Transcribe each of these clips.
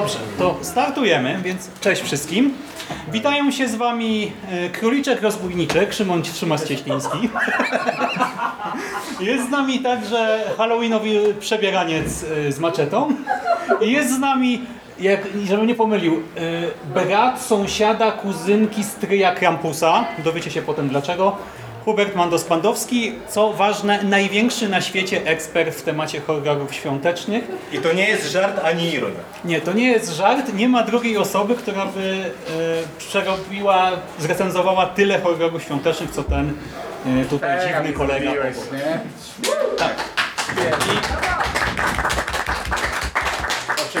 Dobrze, to startujemy, więc cześć wszystkim. Witają się z Wami e, Króliczek Rozbójniczek, Szymon Trzymas-Cieśliński. Jest z nami także Halloweenowy przebieraniec e, z maczetą. Jest z nami, jak, żebym nie pomylił, e, brat sąsiada, kuzynki stryja Krampusa. Dowiecie się potem dlaczego. Hubert Mandos-Pandowski, co ważne, największy na świecie ekspert w temacie horrorów świątecznych. I to nie jest żart ani ironia. Nie, to nie jest żart. Nie ma drugiej osoby, która by e, przerobiła, zrecenzowała tyle horrorów świątecznych, co ten e, tutaj dziwny kolega. Nie? Tak.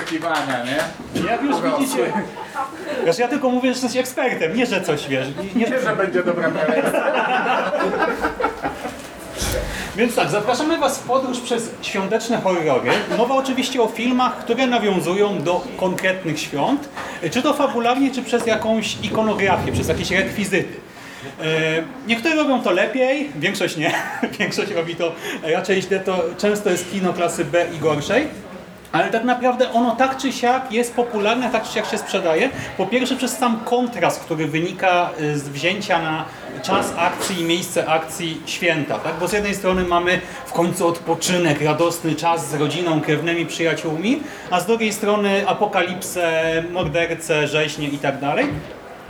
Oczekiwania, nie? Jak już widzicie, wiesz, ja tylko mówię, że jesteś ekspertem, nie, że coś wiesz. Nie, Nie, że będzie dobra prelekcja. Więc tak, zapraszamy Was w podróż przez świąteczne horrory. Mowa oczywiście o filmach, które nawiązują do konkretnych świąt, czy to fabularnie, czy przez jakąś ikonografię, przez jakieś rekwizyty. E, Niektóre robią to lepiej, większość nie. Większość robi to raczej źle, to często jest kino klasy B i gorszej. Ale tak naprawdę ono tak czy siak jest popularne, tak czy siak się sprzedaje. Po pierwsze przez sam kontrast, który wynika y, z wzięcia na czas akcji i miejsce akcji święta. Tak? Bo z jednej strony mamy w końcu odpoczynek, radosny czas z rodziną, krewnymi, przyjaciółmi, a z drugiej strony apokalipsę, mordercę, rzeźnie i tak dalej.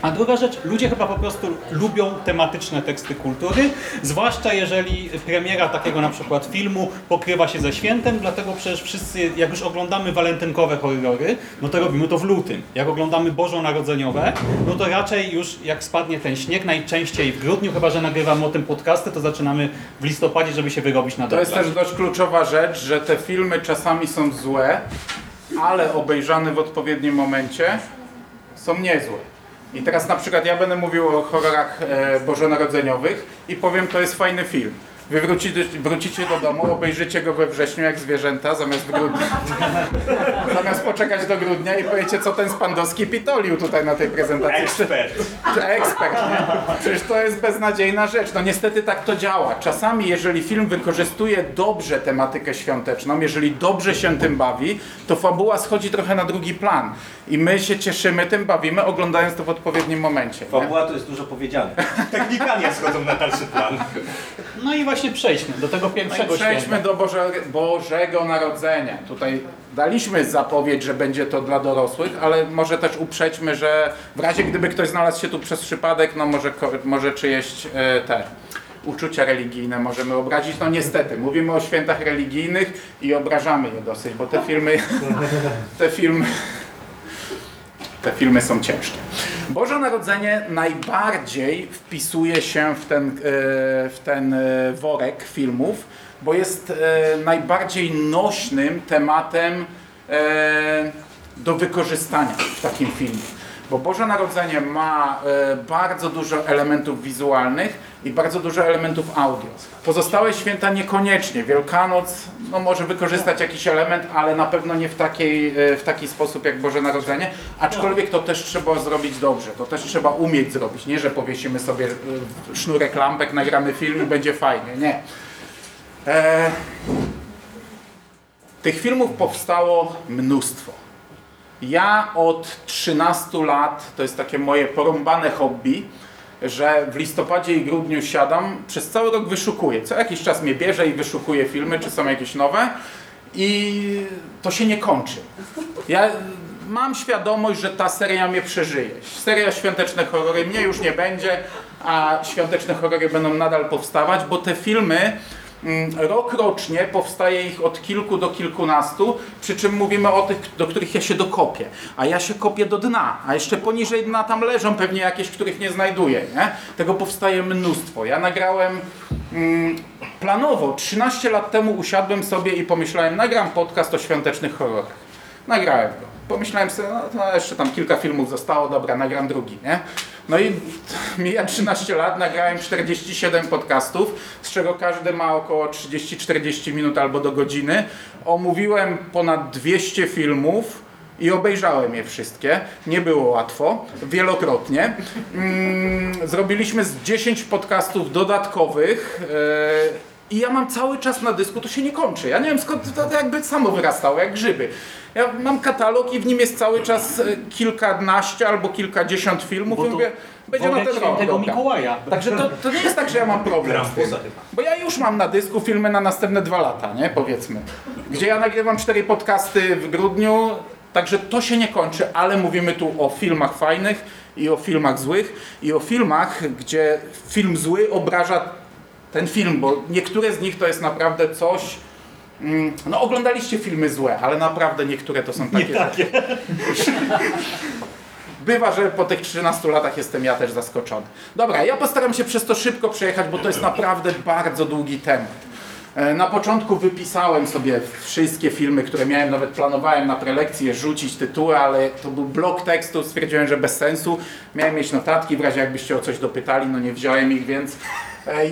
A druga rzecz, ludzie chyba po prostu lubią tematyczne teksty kultury, zwłaszcza jeżeli premiera takiego na przykład filmu pokrywa się ze świętem, dlatego przecież wszyscy, jak już oglądamy walentynkowe horrory, no to robimy to w lutym. Jak oglądamy bożonarodzeniowe, no to raczej już jak spadnie ten śnieg, najczęściej w grudniu, chyba że nagrywamy o tym podcasty, to zaczynamy w listopadzie, żeby się wyrobić na To jest też dość kluczowa rzecz, że te filmy czasami są złe, ale obejrzane w odpowiednim momencie są niezłe. I teraz na przykład ja będę mówił o horrorach e, bożonarodzeniowych i powiem, to jest fajny film. Wy wrócicie, wrócicie do domu, obejrzycie go we wrześniu jak zwierzęta zamiast w grudniu. zamiast poczekać do grudnia i powiecie, co ten Spandowski pitolił tutaj na tej prezentacji. Ekspert. Ekspert, nie? Przecież to jest beznadziejna rzecz. No niestety tak to działa. Czasami, jeżeli film wykorzystuje dobrze tematykę świąteczną, jeżeli dobrze się tym bawi, to fabuła schodzi trochę na drugi plan. I my się cieszymy tym, bawimy, oglądając to w odpowiednim momencie. Nie? Fabuła to jest dużo powiedziane. Technikania schodzą na dalszy plan. No i właśnie przejdźmy do tego No pierwszego przejdźmy święta. do Boże, Bożego Narodzenia. Tutaj daliśmy zapowiedź, że będzie to dla dorosłych, ale może też uprzedźmy, że w razie gdyby ktoś znalazł się tu przez przypadek, no może, może czyjeś e, te uczucia religijne możemy obrazić. No niestety, mówimy o świętach religijnych i obrażamy je dosyć, bo te filmy, te filmy, te filmy są ciężkie. Boże Narodzenie najbardziej wpisuje się w ten, e, w ten e, worek filmów, bo jest e, najbardziej nośnym tematem do wykorzystania w takim filmie. Bo Boże Narodzenie ma e, bardzo dużo elementów wizualnych i bardzo dużo elementów audio. Pozostałe święta niekoniecznie. Wielkanoc no, może wykorzystać jakiś element, ale na pewno nie w, takiej, e, w taki sposób jak Boże Narodzenie. Aczkolwiek to też trzeba zrobić dobrze. To też trzeba umieć zrobić. Nie, że powiesimy sobie e, sznurek lampek, nagramy film i będzie fajnie. Nie. Tych filmów powstało mnóstwo. Ja od 13 lat, to jest takie moje porąbane hobby, że w listopadzie i grudniu siadam, przez cały rok wyszukuję. Co jakiś czas mnie bierze i wyszukuję filmy, czy są jakieś nowe i to się nie kończy. Ja mam świadomość, że ta seria mnie przeżyje. Seria Świąteczne Horrory mnie już nie będzie, a Świąteczne Horrory będą nadal powstawać, bo te filmy rok rocznie powstaje ich od kilku do kilkunastu, przy czym mówimy o tych, do których ja się dokopię. A ja się kopię do dna, a jeszcze poniżej dna tam leżą pewnie jakieś, których nie znajduję. Nie? Tego powstaje mnóstwo. Ja nagrałem mm, planowo, 13 lat temu usiadłem sobie i pomyślałem, nagram podcast o świątecznych horrorach. Nagrałem go. Pomyślałem sobie, no to jeszcze tam kilka filmów zostało, dobra, nagram drugi, nie? No i mija 13 lat, nagrałem 47 podcastów, z czego każdy ma około 30-40 minut albo do godziny. Omówiłem ponad 200 filmów i obejrzałem je wszystkie. Nie było łatwo, wielokrotnie. Mm, Zrobiliśmy z 10 podcastów dodatkowych. I ja mam cały czas na dysku, to się nie kończy. Ja nie wiem skąd to jakby samo wyrastało, jak grzyby. Ja mam katalog i w nim jest cały czas e, kilkanaście albo kilkadziesiąt filmów Bo i mówię, będzie na ten rok. dobra. Mikołaja. Także to, to nie jest tak, że ja mam problem z tym. Bo ja już mam na dysku filmy na następne dwa lata, nie? Powiedzmy. Gdzie ja nagrywam cztery podcasty w grudniu, także to się nie kończy, ale mówimy tu o filmach fajnych i o filmach złych i o filmach, gdzie film zły obraża ten film, bo niektóre z nich to jest naprawdę coś. mm, No oglądaliście filmy złe, ale naprawdę niektóre to są takie. takie. Bywa, że po tych 13 latach jestem ja też zaskoczony. Dobra, ja postaram się przez to szybko przejechać, bo to jest naprawdę bardzo długi temat. E, Na początku wypisałem sobie wszystkie filmy, które miałem, nawet planowałem na prelekcję rzucić tytuły, ale to był blok tekstu, stwierdziłem, że bez sensu. Miałem mieć notatki, w razie jakbyście o coś dopytali, no nie wziąłem ich, więc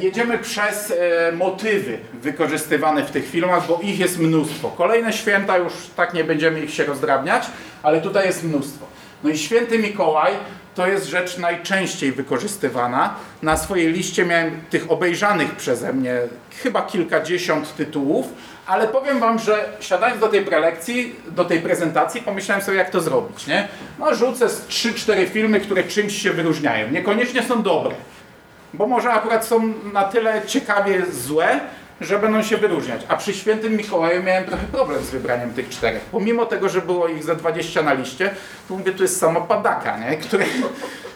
jedziemy przez e, motywy wykorzystywane w tych filmach, bo ich jest mnóstwo. Kolejne święta już tak nie będziemy ich się rozdrabniać, ale tutaj jest mnóstwo. No i święty Mikołaj to jest rzecz najczęściej wykorzystywana. Na swojej liście miałem tych obejrzanych przeze mnie chyba kilkadziesiąt tytułów, ale powiem Wam, że siadając do tej prelekcji, do tej prezentacji, pomyślałem sobie, jak to zrobić, nie? No rzucę z 3-4 filmy, które czymś się wyróżniają. Niekoniecznie są dobre, bo może akurat są na tyle ciekawie złe, że będą się wyróżniać. A przy świętym Mikołaju miałem trochę problem z wybraniem tych czterech. Pomimo tego, że było ich za 20 na liście, to mówię, tu jest sama padaka, nie? Której,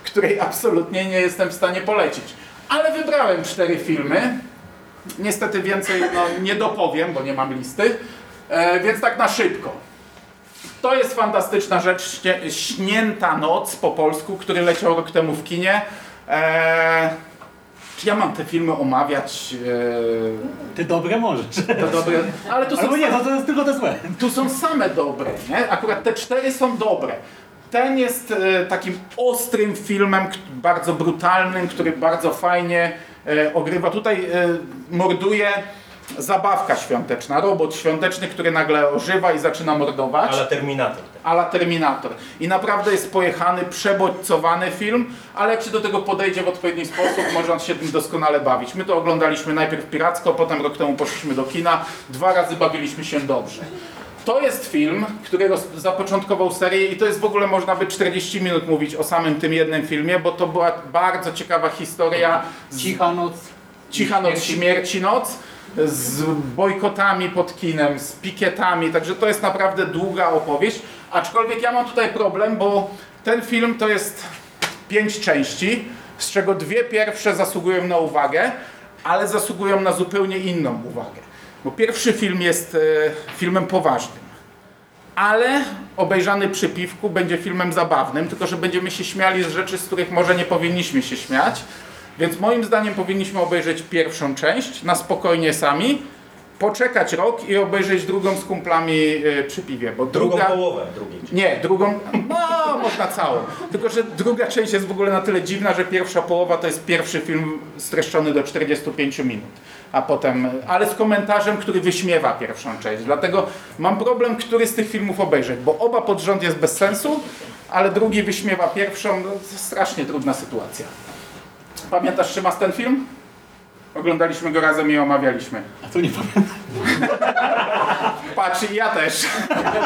której absolutnie nie jestem w stanie polecić. Ale wybrałem cztery filmy. Niestety więcej no, nie dopowiem, bo nie mam listy. E, więc tak na szybko. To jest fantastyczna rzecz, Śnięta Noc po polsku, który leciał rok temu w kinie. Eee, czy ja mam te filmy omawiać? Ty dobre możesz. To dobre, ale tu są, Albo nie, to, to jest tylko te złe. tu są same dobre, nie? Akurat te cztery są dobre. Ten jest e, takim ostrym filmem, bardzo brutalnym, który bardzo fajnie e, ogrywa. Tutaj e, morduje zabawka świąteczna, robot świąteczny, który nagle ożywa i zaczyna mordować Ale Terminator. ala Terminator. I naprawdę jest pojechany, przebodźcowany film, ale jak się do tego podejdzie w odpowiedni sposób, można się tym doskonale bawić. My to oglądaliśmy najpierw piracko, potem rok temu poszliśmy do kina. Dwa razy bawiliśmy się dobrze. To jest film, który roz- zapoczątkował serię i to jest w ogóle można by 40 minut mówić o samym tym jednym filmie, bo to była bardzo ciekawa historia z Cicha noc. Cicha noc, śmierci noc, z bojkotami pod kinem, z pikietami, także to jest naprawdę długa opowieść. Aczkolwiek ja mam tutaj problem, bo ten film to jest pięć części, z czego dwie pierwsze zasługują na uwagę, ale zasługują na zupełnie inną uwagę. Bo pierwszy film jest e, filmem poważnym ale obejrzany przy piwku będzie filmem zabawnym, tylko że będziemy się śmiali z rzeczy, z których może nie powinniśmy się śmiać. Więc moim zdaniem powinniśmy obejrzeć pierwszą część na spokojnie sami, poczekać rok i obejrzeć drugą z kumplami y, przy piwie, bo Drugą druga... połowę drugiej. Nie, drugą, no można całą. Tylko, że druga część jest w ogóle na tyle dziwna, że pierwsza połowa to jest pierwszy film streszczony do 45 minut. A potem, ale z komentarzem, który wyśmiewa pierwszą część. Dlatego mam problem, który z tych filmów obejrzeć, bo oba pod rząd jest bez sensu, ale drugi wyśmiewa pierwszą. No, strasznie trudna sytuacja. Pamiętasz, Szymas, ten film? Oglądaliśmy go razem i omawialiśmy. A to nie pamiętam. Patrz, ja też.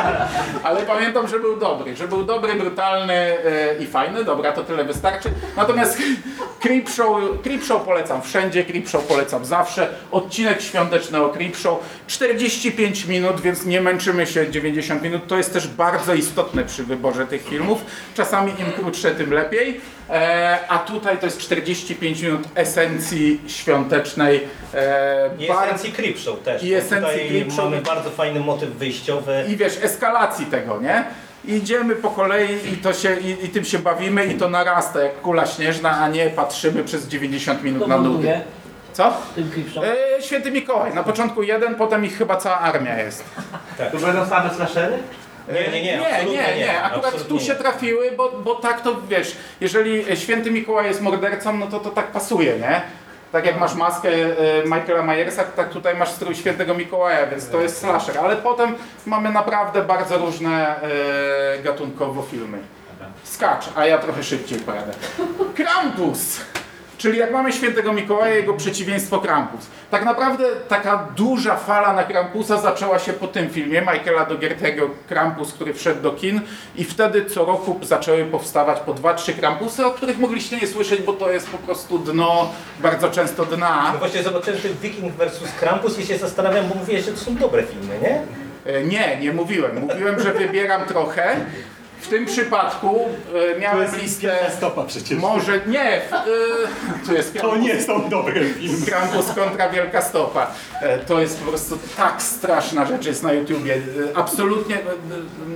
Ale pamiętam, że był dobry. Że był dobry, brutalny e, i fajny. Dobra, to tyle wystarczy. Natomiast Creepshow, Creepshow polecam wszędzie, Creepshow polecam zawsze. Odcinek świąteczny o Creepshow. 45 minut, więc nie męczymy się 90 minut. To jest też bardzo istotne przy wyborze tych filmów. Czasami im krótsze, tym lepiej. E, a tutaj to jest 45 minut esencji świątecznej. E, I esencji Creepshow też. I esencji Tutaj Creepshow. mamy bardzo fajny motyw wyjściowy. i wiesz, eskalacji tego, nie? Idziemy po kolei i, to się, i, i tym się bawimy i to narasta jak kula śnieżna, a nie patrzymy przez 90 minut Kto na nudy. Co? E, Święty Mikołaj. Na początku jeden, potem ich chyba cała armia jest. Tu będą same slashery? Nie, nie, nie, nie, nie, nie. Akurat absolutnie tu się trafiły, bo, bo tak to wiesz, jeżeli Święty Mikołaj jest mordercą, no to to tak pasuje, nie? Tak jak masz maskę e, Michaela Myersa, tak tutaj masz strój Świętego Mikołaja, więc to jest slasher. Ale potem mamy naprawdę bardzo różne e, gatunkowo filmy. Skacz, a ja trochę szybciej pojadę. Krampus! Czyli jak mamy świętego Mikołaja, jego przeciwieństwo Krampus. Tak naprawdę taka duża fala na Krampusa zaczęła się po tym filmie Michaela Dogertego Krampus, który wszedł do kin i wtedy co roku zaczęły powstawać po dwa, trzy Krampusy, o których mogliście nie słyszeć, bo to jest po prostu dno, bardzo często dna. No właśnie zobaczyłem ten Viking vs. Krampus i się zastanawiam, bo mówiłeś, że to są dobre filmy, nie? E, Nie, nie mówiłem. Mówiłem, że wybieram trochę. W tym przypadku e, miałem listę. Stopa przecież. Może nie. E, tu jest To nie są dobre filmy. Krampus kontra Wielka Stopa. E, to jest po prostu tak straszna rzecz jest na YouTubie. E, absolutnie e,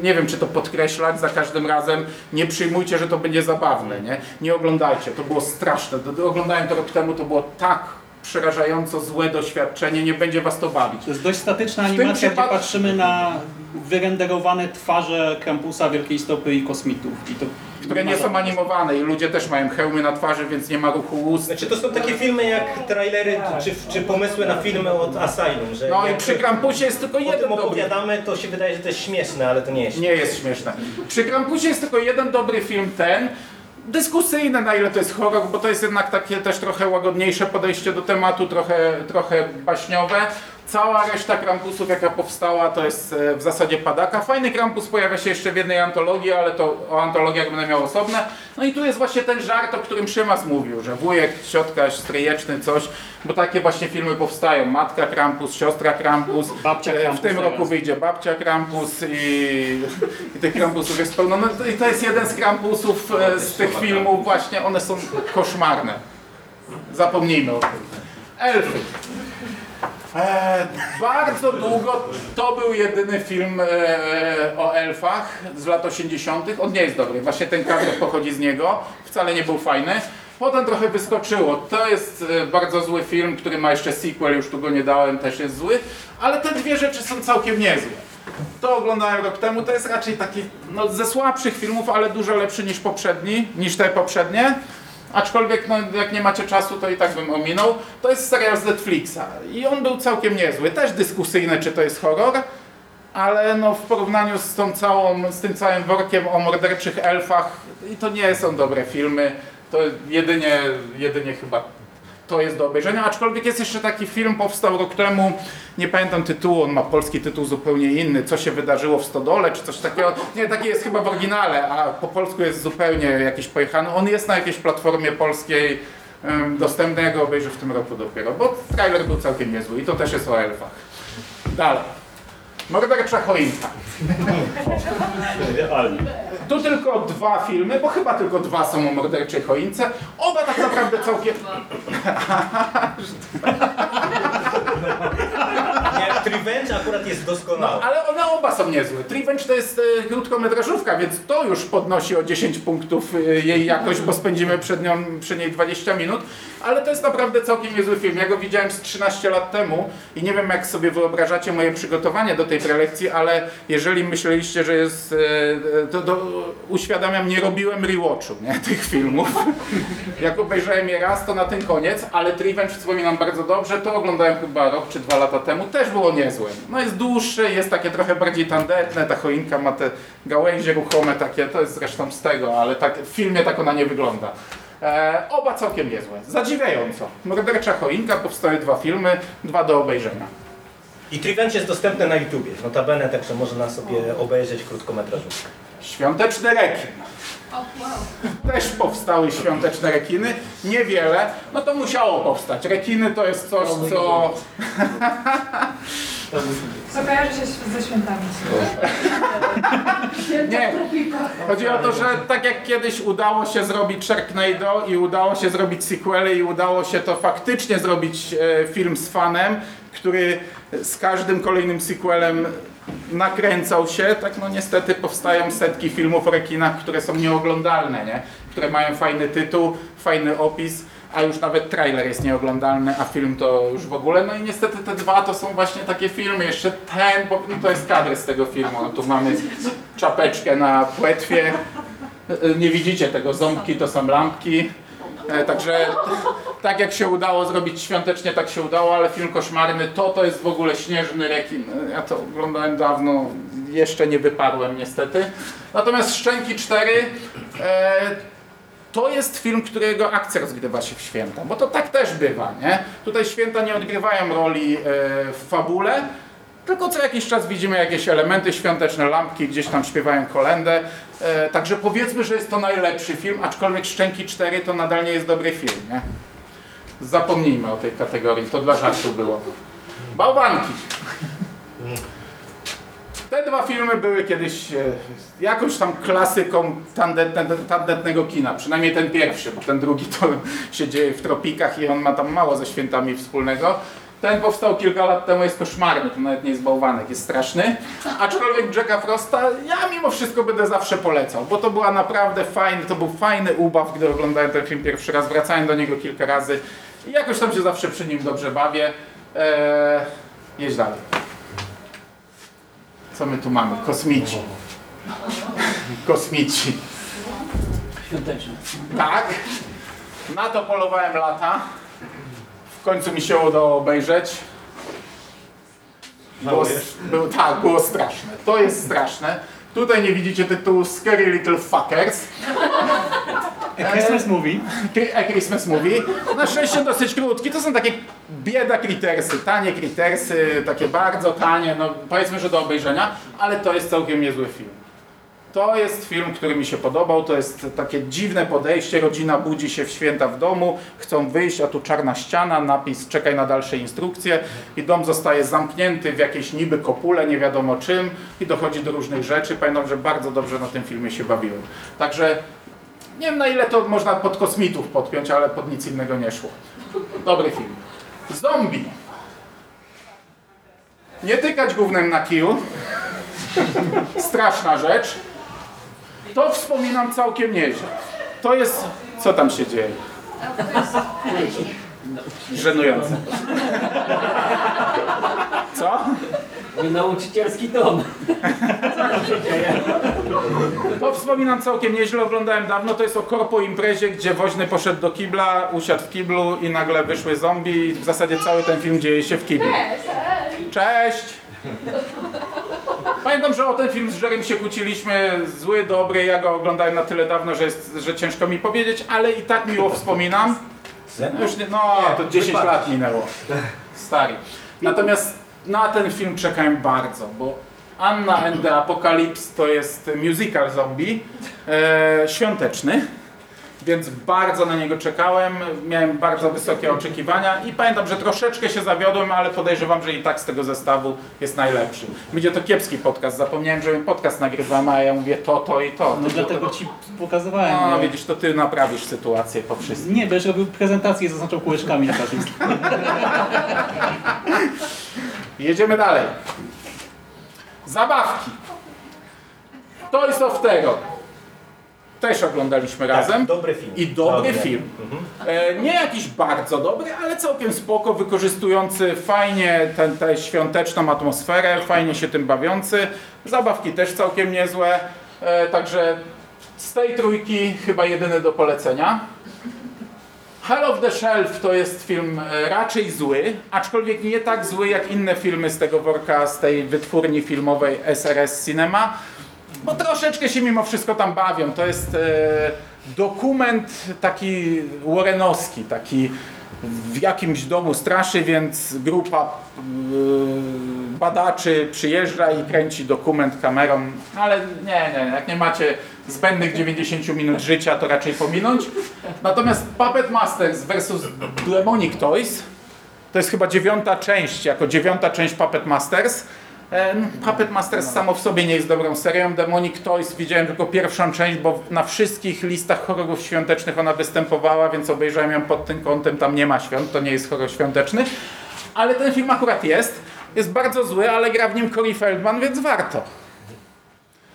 nie wiem, czy to podkreślać za każdym razem. Nie przyjmujcie, że to będzie zabawne. Nie, nie oglądajcie. To było straszne. Oglądałem to rok temu. To było tak przerażająco złe doświadczenie. Nie będzie was to bawić. To jest dość statyczna animacja, gdzie patrzymy na wyrenderowane twarze Krampusa, Wielkiej Stopy i kosmitów. I to które nie są animowane i ludzie też mają hełmy na twarzy, więc nie ma ruchu ust. Znaczy to są takie filmy jak trailery czy, czy pomysły na filmy od Asylum, że No i przy Krampusie jest tylko o tym jeden dobry opowiadamy, to się wydaje, że to jest śmieszne, ale to nie jest. Nie jest śmieszne. Przy Krampusie jest tylko jeden dobry film, ten. Dyskusyjne na ile to jest horror, bo to jest jednak takie też trochę łagodniejsze podejście do tematu, trochę, trochę baśniowe. Cała reszta Krampusów jaka powstała to jest e, w zasadzie padaka. Fajny Krampus pojawia się jeszcze w jednej antologii, ale to o antologiach będę miał osobne. No i tu jest właśnie ten żart, o którym Szymas mówił, że wujek, ciotka, stryjeczny, coś, bo takie właśnie filmy powstają. Matka Krampus, siostra Krampus. Babcia E, W Krampus tym teraz. roku wyjdzie babcia Krampus i, i tych Krampusów jest pełno. No i to jest jeden z Krampusów e, z tych filmów właśnie, one są koszmarne. Zapomnijmy o tym. Elfy. E, bardzo długo to był jedyny film e, o elfach z lat 80. On nie jest dobry, właśnie ten kadr pochodzi z niego, wcale nie był fajny. Potem trochę wyskoczyło. To jest e, bardzo zły film, który ma jeszcze sequel, już tu go nie dałem, też jest zły, ale te dwie rzeczy są całkiem niezłe. To oglądałem rok temu, to jest raczej taki no, ze słabszych filmów, ale dużo lepszy niż poprzedni, niż te poprzednie. Aczkolwiek no, jak nie macie czasu, to i tak bym ominął. To jest serial z Netflixa i on był całkiem niezły. Też dyskusyjny, czy to jest horror, ale no, w porównaniu z, tą całą, z tym całym workiem o morderczych elfach, i to nie są dobre filmy. To jedynie, jedynie chyba to jest do obejrzenia, aczkolwiek jest jeszcze taki film, powstał rok temu, nie pamiętam tytułu, on ma polski tytuł zupełnie inny, co się wydarzyło w Stodole, czy coś takiego, nie, taki jest chyba w oryginale, a po polsku jest zupełnie jakiś pojechany, on jest na jakiejś platformie polskiej em, dostępny, ja go obejrzę w tym roku dopiero, bo trailer był całkiem niezły i to też jest o elfach. Dalej. Mordercza choinka. Tu tylko dwa filmy, bo chyba tylko dwa są o morderczej choince. Oba tak naprawdę całkiem... Nie, Revenge akurat jest doskonały. Ale one oba są niezłe. Revenge to jest e, krótkometrażówka, więc to już podnosi o 10 punktów e, jej jakość, bo spędzimy przed nią, przy niej 20 minut. Ale to jest naprawdę całkiem niezły film. Ja go widziałem z 13 lat temu i nie wiem jak sobie wyobrażacie moje przygotowanie do tej prelekcji, ale jeżeli myśleliście, że jest, e, e, to do, uświadamiam, nie robiłem rewatchu nie, tych filmów. Jak obejrzałem je raz, to na ten koniec, ale Revenge wspominam bardzo dobrze, to oglądałem chyba rok czy dwa lata temu, też było niezłe. No jest dłuższe, jest takie trochę bardziej tandetne, ta choinka ma te gałęzie ruchome takie, to jest zresztą z tego, ale tak, w filmie tak ona nie wygląda. E, oba całkiem niezłe, zadziwiająco. Mordercza choinka, powstały dwa filmy, dwa do obejrzenia. I Revenge jest dostępny na YouTubie, notabene, także można sobie obejrzeć krótkometrażówkę. Świąteczny rekin. Też powstały świąteczne rekiny, niewiele, no to musiało powstać. Rekiny to jest coś, co Co kojarzy się ze świętami? Nie. Chodzi o to, że tak jak kiedyś udało się zrobić Sharknado i udało się zrobić sequely i udało się to faktycznie zrobić e, film z fanem, który z każdym kolejnym sequelem nakręcał się, tak no niestety powstają setki filmów o rekinach, które są nieoglądalne, nie? które mają fajny tytuł, fajny opis, a już nawet trailer jest nieoglądalny, a film to już w ogóle. No i niestety te dwa to są właśnie takie filmy. Jeszcze ten, bo no to jest kadr z tego filmu. No, tu mamy czapeczkę na płetwie. E, Nie widzicie tego, ząbki to są lampki. E, Także tak jak się udało zrobić świątecznie, tak się udało, ale film koszmarny to to jest w ogóle śnieżny rekin. Ja to oglądałem dawno, jeszcze nie wyparłem niestety. Natomiast Szczęki 4 e, to jest film, którego akcja rozgrywa się w święta, bo to tak też bywa, nie? Tutaj święta nie odgrywają roli e, w fabule, tylko co jakiś czas widzimy jakieś elementy świąteczne, lampki, gdzieś tam śpiewają kolendę. E, także powiedzmy, że jest to najlepszy film, aczkolwiek Szczęki 4 to nadal nie jest dobry film, nie? Zapomnijmy o tej kategorii, to dla żartu było. Bałwanki. Te dwa filmy były kiedyś e, jakąś tam klasyką tandetne, tandetnego kina, przynajmniej ten pierwszy, bo ten drugi to się dzieje w tropikach i on ma tam mało ze świętami wspólnego. Ten powstał kilka lat temu, jest koszmarny, to nawet nie jest bałwanek, jest straszny. Aczkolwiek Jacka Frosta ja mimo wszystko będę zawsze polecał, bo to była naprawdę fajny, to był fajny ubaw, gdy oglądałem ten film pierwszy raz, wracałem do niego kilka razy i jakoś tam się zawsze przy nim dobrze bawię. Eee, jedź dalej. Co my tu mamy? Kosmici. Kosmici. Świąteczny. Tak. Na to polowałem lata. W końcu mi się udało obejrzeć. Było, było, tak, było straszne. To jest straszne. Tutaj nie widzicie tytułu Scary Little Fuckers. A Christmas Movie. A Christmas Movie. Na szczęście dosyć krótki. To są takie bieda critersy, tanie critersy, takie bardzo tanie, no powiedzmy, że do obejrzenia, ale to jest całkiem niezły film. To jest film, który mi się podobał, to jest takie dziwne podejście, rodzina budzi się w święta w domu, chcą wyjść, a tu czarna ściana, napis czekaj na dalsze instrukcje i dom zostaje zamknięty w jakiejś niby kopule, nie wiadomo czym i dochodzi do różnych rzeczy. Pamiętam, że bardzo dobrze na tym filmie się bawiłem. Także nie wiem na ile to można pod kosmitów podpiąć, ale pod nic innego nie szło. Dobry film. Zombie. Nie tykać gównem na kiju. Straszna rzecz. To wspominam całkiem nieźle. To jest... Co tam się dzieje? Żenujące. Co? Nauczycielski dom. To wspominam całkiem nieźle, oglądałem dawno. To jest o korpo imprezie, gdzie woźny poszedł do kibla, usiadł w kiblu i nagle wyszły zombie i w zasadzie cały ten film dzieje się w kiblu. Cześć! Pamiętam, że o ten film z Żerem się kłóciliśmy, zły, dobry, ja go oglądałem na tyle dawno, że, jest, że ciężko mi powiedzieć, ale i tak miło wspominam. Już nie, no, to 10 lat minęło. Stary. Natomiast na ten film czekałem bardzo, bo Anna and the Apocalypse to jest musical zombie, e, świąteczny, więc bardzo na niego czekałem, miałem bardzo wysokie oczekiwania i pamiętam, że troszeczkę się zawiodłem, ale podejrzewam, że i tak z tego zestawu jest najlepszy. Będzie to kiepski podcast, zapomniałem, że podcast nagrywamy, a ja mówię to, to i to. No dlatego ci pokazywałem. No No, widzisz, to ty naprawisz sytuację po wszystkim. Nie, będziesz robił prezentację i zaznaczał kółeczkami na każdym. Jedziemy dalej. Zabawki. Toys of Terror. Też oglądaliśmy razem. dobry film. I dobry Dobry. film. E, nie jakiś bardzo dobry, ale całkiem spoko, wykorzystujący fajnie tę świąteczną atmosferę, fajnie się tym bawiący. Zabawki też całkiem niezłe. E, także z tej trójki chyba jedyny do polecenia. Hell of the Shelf to jest film e, raczej zły, aczkolwiek nie tak zły jak inne filmy z tego worka, z tej wytwórni filmowej SRS Cinema, bo troszeczkę się mimo wszystko tam bawią. To jest e, dokument taki Warrenowski, taki w jakimś domu straszy, więc grupa e, badaczy przyjeżdża i kręci dokument kamerą, ale nie, nie, jak nie macie zbędnych 90 minut życia, to raczej pominąć. Natomiast Puppet Masters versus Demonic Toys to jest chyba dziewiąta część, jako dziewiąta część Puppet Masters. E, no, Puppet Masters samo w sobie nie jest dobrą serią. Demonic Toys widziałem tylko pierwszą część, bo na wszystkich listach horrorów świątecznych ona występowała, więc obejrzałem ją pod tym kątem. Tam nie ma świąt, to nie jest horror świąteczny. Ale ten film akurat jest. Jest bardzo zły, ale gra w nim Corey Feldman, więc warto.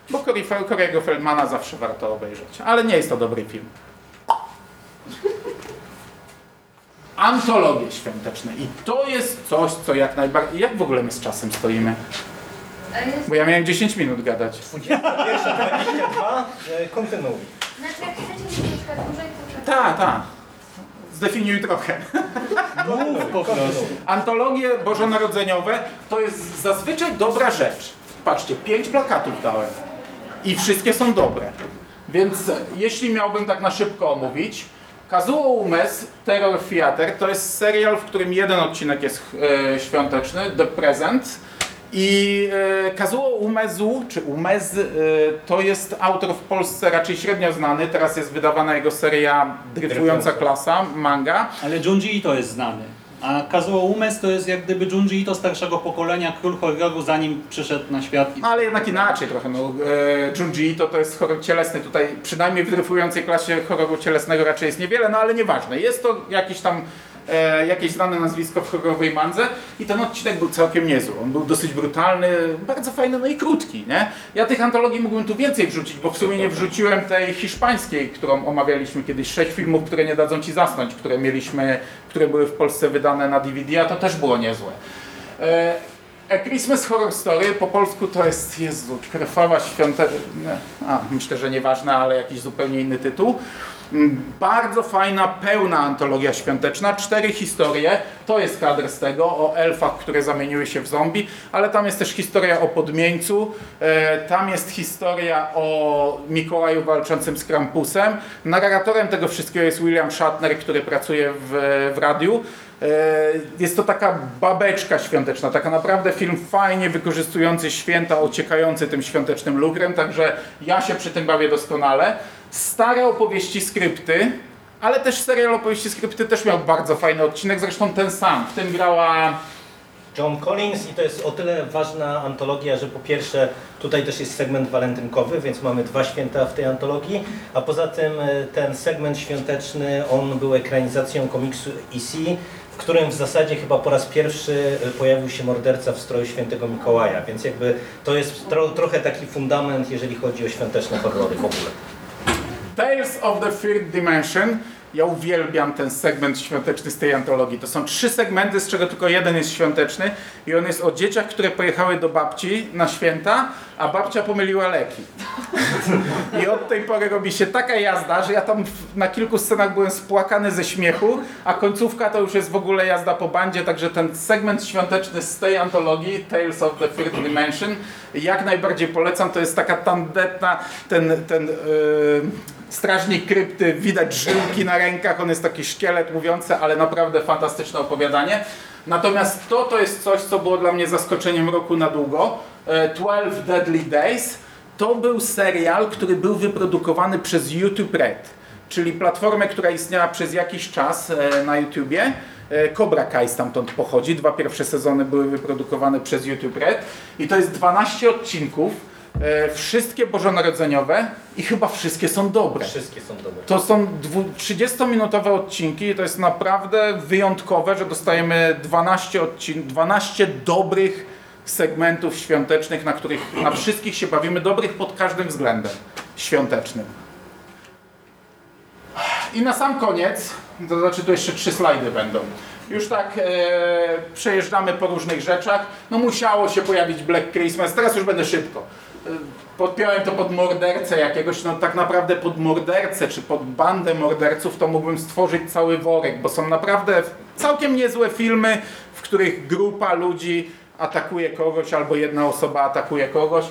Bo Corey Corey'ego Feldmana zawsze warto obejrzeć. Ale nie jest to dobry film. Antologie świąteczne. I to jest coś, co jak najbardziej... Jak w ogóle my z czasem stoimy? Bo ja miałem 10 minut gadać. 22, e, kontynuuj. Znaczy jak chcecie mieć dłużej, to. Tak, tak. Zdefiniuj trochę. Mów po prostu. Antologie bożonarodzeniowe to jest zazwyczaj dobra rzecz. Patrzcie, pięć plakatów dałem. I wszystkie są dobre. Więc jeśli miałbym tak na szybko omówić, Kazuo Umes Terror Theater to jest serial, w którym jeden odcinek jest e, świąteczny, The Present. I e, Kazuo Umezu, czy Umez, e, to jest autor w Polsce raczej średnio znany. Teraz jest wydawana jego seria Dryfująca klasa, manga. Ale Junji Ito jest znany. A Kazuo Umes to jest jak gdyby Junji Ito starszego pokolenia, król horroru, zanim przyszedł na świat. No, ale jednak inaczej trochę. No, e, Junji to, to jest horror cielesny. Tutaj przynajmniej w dryfującej klasie horroru cielesnego raczej jest niewiele, no ale nieważne. Jest to jakiś tam e, jakieś znane nazwisko w horrorowej mandze i ten odcinek był całkiem niezły. On był dosyć brutalny, bardzo fajny, no i krótki, nie? Ja tych antologii mógłbym tu więcej wrzucić, bo w sumie nie wrzuciłem tej hiszpańskiej, którą omawialiśmy kiedyś. Sześć filmów, które nie dadzą ci zasnąć, które mieliśmy, które były w Polsce wydane na DVD, a to też było niezłe. E, A Christmas Horror Story po polsku to jest, Jezu, krwawa świąteczna, a myślę, że nieważne, ale jakiś zupełnie inny tytuł. Mm, Bardzo fajna, pełna antologia świąteczna, cztery historie, to jest kadr z tego, o elfach, które zamieniły się w zombie, ale tam jest też historia o podmieńcu, e, tam jest historia o Mikołaju walczącym z Krampusem. Narratorem tego wszystkiego jest William Shatner, który pracuje w, w radiu. E, Jest to taka babeczka świąteczna, taka naprawdę film fajnie wykorzystujący święta, ociekający tym świątecznym lukrem, także ja się przy tym bawię doskonale. Stare opowieści, skrypty, ale też serial opowieści, skrypty też miał bardzo fajny odcinek, zresztą ten sam. W tym grała John Collins i to jest o tyle ważna antologia, że po pierwsze tutaj też jest segment walentynkowy, więc mamy dwa święta w tej antologii, a poza tym e, ten segment świąteczny, on był ekranizacją komiksu EC, w którym w zasadzie chyba po raz pierwszy e, pojawił się morderca w stroju świętego Mikołaja, więc jakby to jest tro, trochę taki fundament, jeżeli chodzi o świąteczne horrory w ogóle. Tales of the Third Dimension. Ja uwielbiam ten segment świąteczny z tej antologii. To są trzy segmenty, z czego tylko jeden jest świąteczny i on jest o dzieciach, które pojechały do babci na święta, a babcia pomyliła leki. I od tej pory robi się taka jazda, że ja tam na kilku scenach byłem spłakany ze śmiechu, a końcówka to już jest w ogóle jazda po bandzie, także ten segment świąteczny z tej antologii, Tales of the Third Dimension, jak najbardziej polecam. To jest taka tandetna, ten, ten yy, strażnik krypty, widać żyłki na rękach, on jest taki szkielet mówiący, ale naprawdę fantastyczne opowiadanie. Natomiast to, to jest coś, co było dla mnie zaskoczeniem roku na długo. E, 12 Deadly Days to był serial, który był wyprodukowany przez YouTube Red, czyli platformę, która istniała przez jakiś czas e, na YouTubie. E, Cobra Kai stamtąd pochodzi. Dwa pierwsze sezony były wyprodukowane przez YouTube Red i to jest 12 odcinków, e, wszystkie bożonarodzeniowe i chyba wszystkie są dobre. Wszystkie są dobre. To są dwu- 30-minutowe odcinki i to jest naprawdę wyjątkowe, że dostajemy 12, odcin 12 dobrych segmentów świątecznych, na których na wszystkich się bawimy, dobrych pod każdym względem świątecznym. I na sam koniec, to znaczy tu jeszcze trzy slajdy będą. Już tak e, przejeżdżamy po różnych rzeczach. No musiało się pojawić Black Christmas, teraz już będę szybko. E, Podpiąłem to pod mordercę jakiegoś, no tak naprawdę pod mordercę, czy pod bandę morderców, to mógłbym stworzyć cały worek, bo są naprawdę całkiem niezłe filmy, w których grupa ludzi atakuje kogoś, albo jedna osoba atakuje kogoś.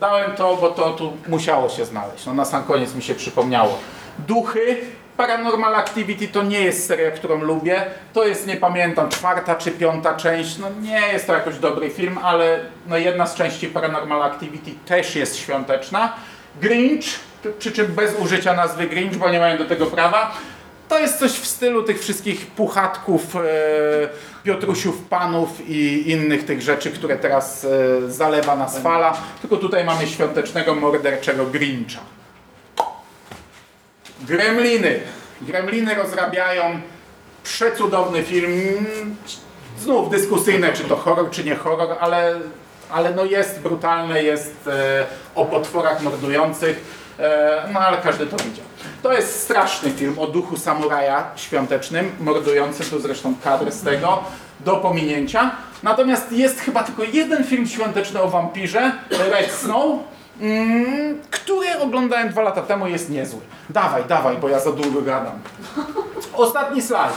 Dałem to, bo to tu musiało się znaleźć. No na sam koniec mi się przypomniało. Duchy, Paranormal Activity to nie jest seria, którą lubię. To jest, nie pamiętam, czwarta czy piąta część. No nie jest to jakoś dobry film, ale no jedna z części Paranormal Activity też jest świąteczna. Grinch, przy czym bez użycia nazwy Grinch, bo nie mają do tego prawa. To jest coś w stylu tych wszystkich puchatków, e, Piotrusiów Panów i innych tych rzeczy, które teraz e, zalewa nas fala. Tylko tutaj mamy świątecznego, morderczego Grincha. Gremliny. Gremliny rozrabiają przecudowny film. Znów dyskusyjne, czy to horror, czy nie horror, ale, ale no jest brutalne, jest e, o potworach mordujących, e, no ale każdy to widział. To jest straszny film o duchu samuraja świątecznym, mordującym, tu zresztą kadr z tego, do pominięcia. Natomiast jest chyba tylko jeden film świąteczny o wampirze, Red Snow, Mm, który oglądałem dwa lata temu jest niezły. Dawaj, dawaj, bo ja za długo gadam. Ostatni slajd.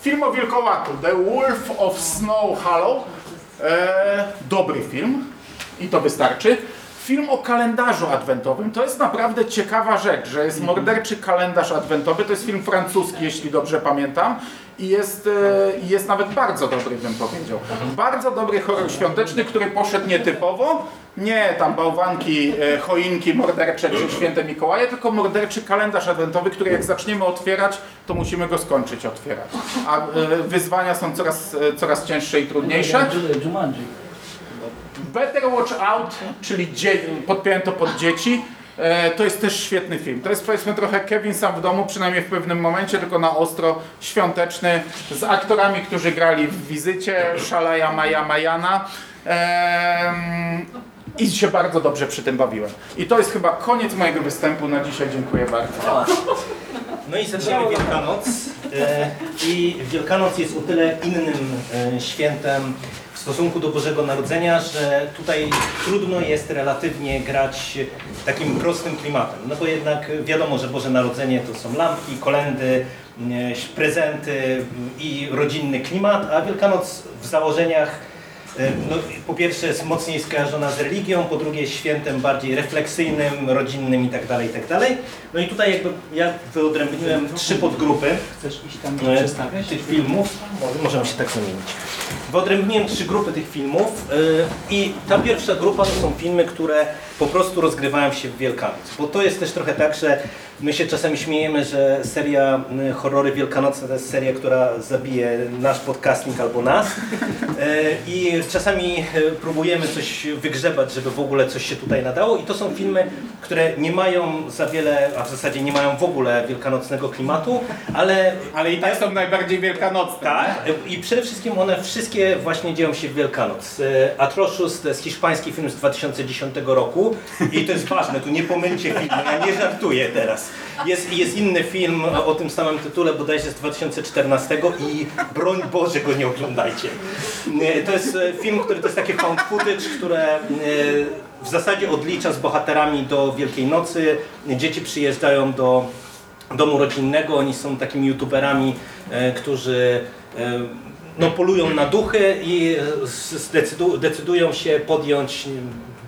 Film o wilkołaku. The Wolf of Snow Hollow. E, dobry film. I to wystarczy. film o kalendarzu adwentowym. To jest naprawdę ciekawa rzecz, że jest morderczy kalendarz adwentowy. To jest film francuski, jeśli dobrze pamiętam. I jest, e, jest nawet bardzo dobry, bym powiedział. Bardzo dobry horror świąteczny, który poszedł nietypowo. Nie tam bałwanki, e, choinki mordercze czy święte Mikołaje, tylko morderczy kalendarz adwentowy, który jak zaczniemy otwierać, to musimy go skończyć otwierać. A e, wyzwania są coraz, coraz cięższe i trudniejsze. Better Watch Out, czyli dzie- podpiąłem to pod dzieci. E, to jest też świetny film. To jest powiedzmy trochę Kevin sam w domu, przynajmniej w pewnym momencie, tylko na ostro świąteczny, z aktorami, którzy grali w wizycie Szalaja Maja Majana. I się bardzo dobrze przy tym bawiłem. I to jest chyba koniec mojego występu na dzisiaj. Dziękuję bardzo. No i zaczynamy Wielkanoc. E, I Wielkanoc jest o tyle innym e, świętem stosunku do Bożego Narodzenia, że tutaj trudno jest relatywnie grać takim prostym klimatem. No bo jednak wiadomo, że Boże Narodzenie to są lampki, kolendy, prezenty i rodzinny klimat, a Wielkanoc w założeniach No, po pierwsze jest mocniej skojarzona z religią, po drugie jest świętem bardziej refleksyjnym, rodzinnym i tak dalej, i tak dalej. No i tutaj jakby ja wyodrębniłem trzy podgrupy Chcesz iść tam e, tych filmów. Może- Możemy się tak zamienić. Wyodrębniłem trzy grupy tych filmów e, i ta pierwsza grupa to są filmy, które po prostu rozgrywają się w Wielkanoc. Bo to jest też trochę tak, że my się czasami śmiejemy, że seria e, horrory wielkanocne to jest seria, która zabije nasz podcasting albo nas. E, I czasami e, próbujemy coś wygrzebać, żeby w ogóle coś się tutaj nadało. I to są filmy, które nie mają za wiele, a w zasadzie nie mają w ogóle wielkanocnego klimatu, ale Ale i tak są najbardziej wielkanocne. tak, i przede wszystkim one wszystkie właśnie dzieją się w Wielkanoc. Atrocious to jest hiszpański film z 2010 roku i to jest ważne, tu nie pomylcie filmu, ja nie żartuję teraz. Jest, jest inny film o tym samym tytule, bodajże z 2014 i broń Boże go nie oglądajcie. E, To jest e, film, który to jest takie found footage, które e, w zasadzie odlicza z bohaterami do Wielkiej Nocy. Dzieci przyjeżdżają do domu rodzinnego. Oni są takimi youtuberami, którzy no, polują na duchy i decydują się podjąć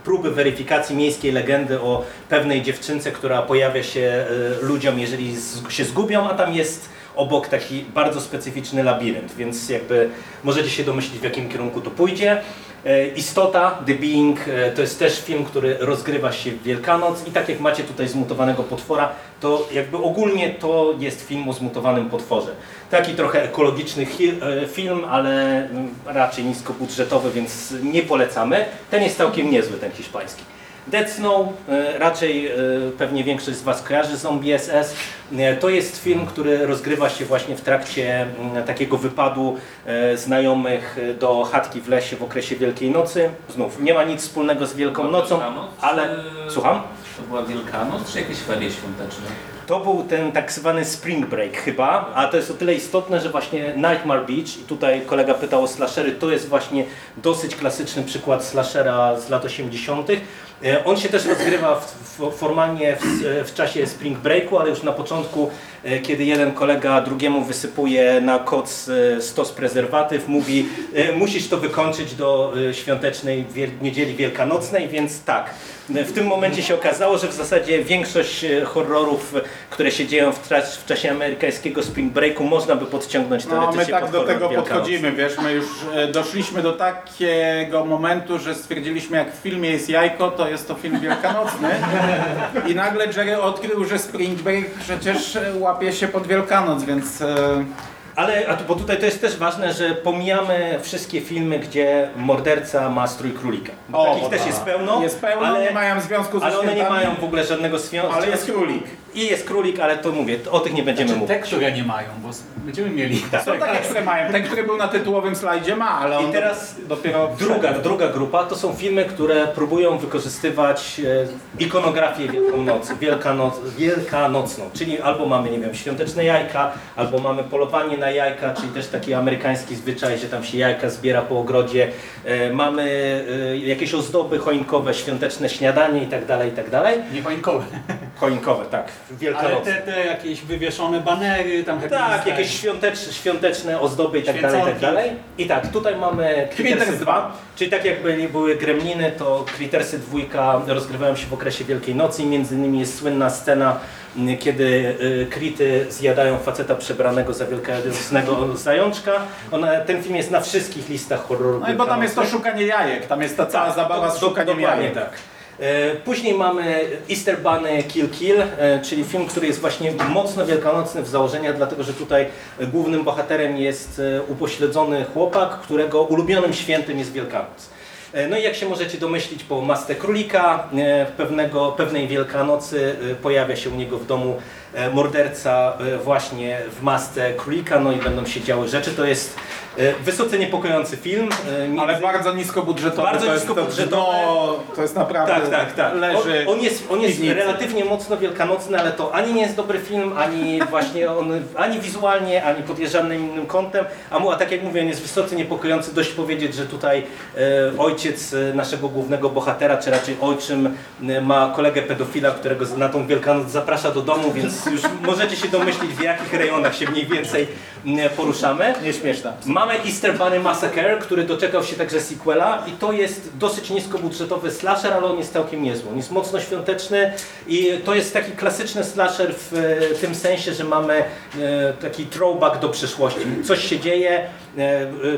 próby weryfikacji miejskiej legendy o pewnej dziewczynce, która pojawia się e, ludziom, jeżeli się zgubią, a tam jest obok taki bardzo specyficzny labirynt, więc jakby możecie się domyślić w jakim kierunku to pójdzie. E, Istota, The Being, e, to jest też film, który rozgrywa się w Wielkanoc i tak jak macie tutaj zmutowanego potwora, to jakby ogólnie to jest film o zmutowanym potworze. Taki trochę ekologiczny e, film, ale mm, raczej niskobudżetowy, więc nie polecamy. Ten jest całkiem niezły, ten hiszpański. Dead Snow, e, raczej e, pewnie większość z Was kojarzy Zombie SS. E, To jest film, który rozgrywa się właśnie w trakcie takiego wypadu znajomych do chatki w lesie w okresie Wielkiej Nocy. Znów, nie ma nic wspólnego z Wielką Nocą, ale... Słucham? To była Wielkanoc czy jakieś ferie świąteczne? To był ten tak zwany spring break chyba, a to jest o tyle istotne, że właśnie Nightmare Beach, i tutaj kolega pytał o slashery, to jest właśnie dosyć klasyczny przykład slashera z lat 80. E, On się też rozgrywa w, w, formalnie w, w czasie spring breaku, ale już na początku, kiedy jeden kolega drugiemu wysypuje na koc e, stos prezerwatyw, mówi e, musisz to wykończyć do e, świątecznej niedzieli wielkanocnej, więc tak. W tym momencie się okazało, że w zasadzie większość e, horrorów, e, które się dzieją w, w czasie amerykańskiego spring breaku, można by podciągnąć No, my teoretycznie tak do tego podchodzimy, wiesz, my już e, doszliśmy do takiego momentu, że stwierdziliśmy, jak w filmie jest jajko, to jest to film wielkanocny. I nagle Jerry odkrył, że Spring Break przecież e, łapie się pod Wielkanoc, więc e, Ale, a tu, bo tutaj to jest też ważne, że pomijamy wszystkie filmy, gdzie morderca ma strój królika. Bo O, takich bo też tak. jest pełno. jest pełno, ale, nie mają związku ze ale one nie mają w ogóle żadnego związku. ale jest królik. I jest królik, ale to mówię, o tych nie będziemy Znaczy, mówić. te, które nie mają, bo będziemy mieli. Są takie, które mają. Ten, który był na tytułowym slajdzie ma, ale on I teraz dopiero... Druga, druga grupa to są filmy, które próbują wykorzystywać e, ikonografię Wielkanocy, Wielkanoc, Wielkanocną, czyli albo mamy, nie wiem, świąteczne jajka, albo mamy polowanie na jajka, czyli też taki amerykański zwyczaj, że tam się jajka zbiera po ogrodzie, e, mamy e, jakieś ozdoby choinkowe, świąteczne śniadanie i tak dalej, i tak dalej. Nie choinkowe. Choinkowe, tak. Ale Wielkanocne. te, te jakieś wywieszone banery, tam Tak, happy jakieś świąteczne, świąteczne ozdoby i tak dalej, i tak dalej. I tak, tutaj mamy Crittersy Critters 2, czyli tak jak byli, były Gremliny, to Crittersy 2 rozgrywają się w okresie Wielkiej Nocy i między innymi jest słynna scena, kiedy y, Krity zjadają faceta przebranego za wielkanocnego zajączka. Ona, ten film jest na wszystkich listach horrorów No i bo tam jest to szukanie jajek, tam jest ta cała zabawa z Tak, szukaniem jajek. tak. E, Później mamy Easter Bunny Kill Kill, e, czyli film, który jest właśnie mocno wielkanocny w założeniach, dlatego że tutaj głównym bohaterem jest e, upośledzony chłopak, którego ulubionym świętem jest Wielkanoc. No i jak się możecie domyślić, po masce królika pewnego, pewnej Wielkanocy pojawia się u niego w domu morderca e, właśnie w masce królika, no i będą się działy rzeczy. To jest e, wysoce niepokojący film. e, między- Ale bardzo niskobudżetowy. Bardzo to jest to jest naprawdę... Tak, tak, tak. Leży on, on jest, on jest piwnicy. relatywnie mocno wielkanocny, ale to ani nie jest dobry film, ani właśnie on, ani wizualnie, ani pod żadnym innym kątem. A, mu, a tak jak mówię, on jest wysoce niepokojący. Dość powiedzieć, że tutaj e, ojciec e, naszego głównego bohatera, czy raczej ojczym, e, ma kolegę pedofila, którego na tą Wielkanoc zaprasza do domu, więc już możecie się domyślić, w jakich rejonach się mniej więcej m, poruszamy. Nieśmieszna. Mamy Easter Bunny Massacre, który doczekał się także sequela i to jest dosyć niskobudżetowy slasher, ale on jest całkiem niezły. On jest mocno świąteczny i to jest taki klasyczny slasher w e, tym sensie, że mamy e, taki throwback do przeszłości. Coś się dzieje,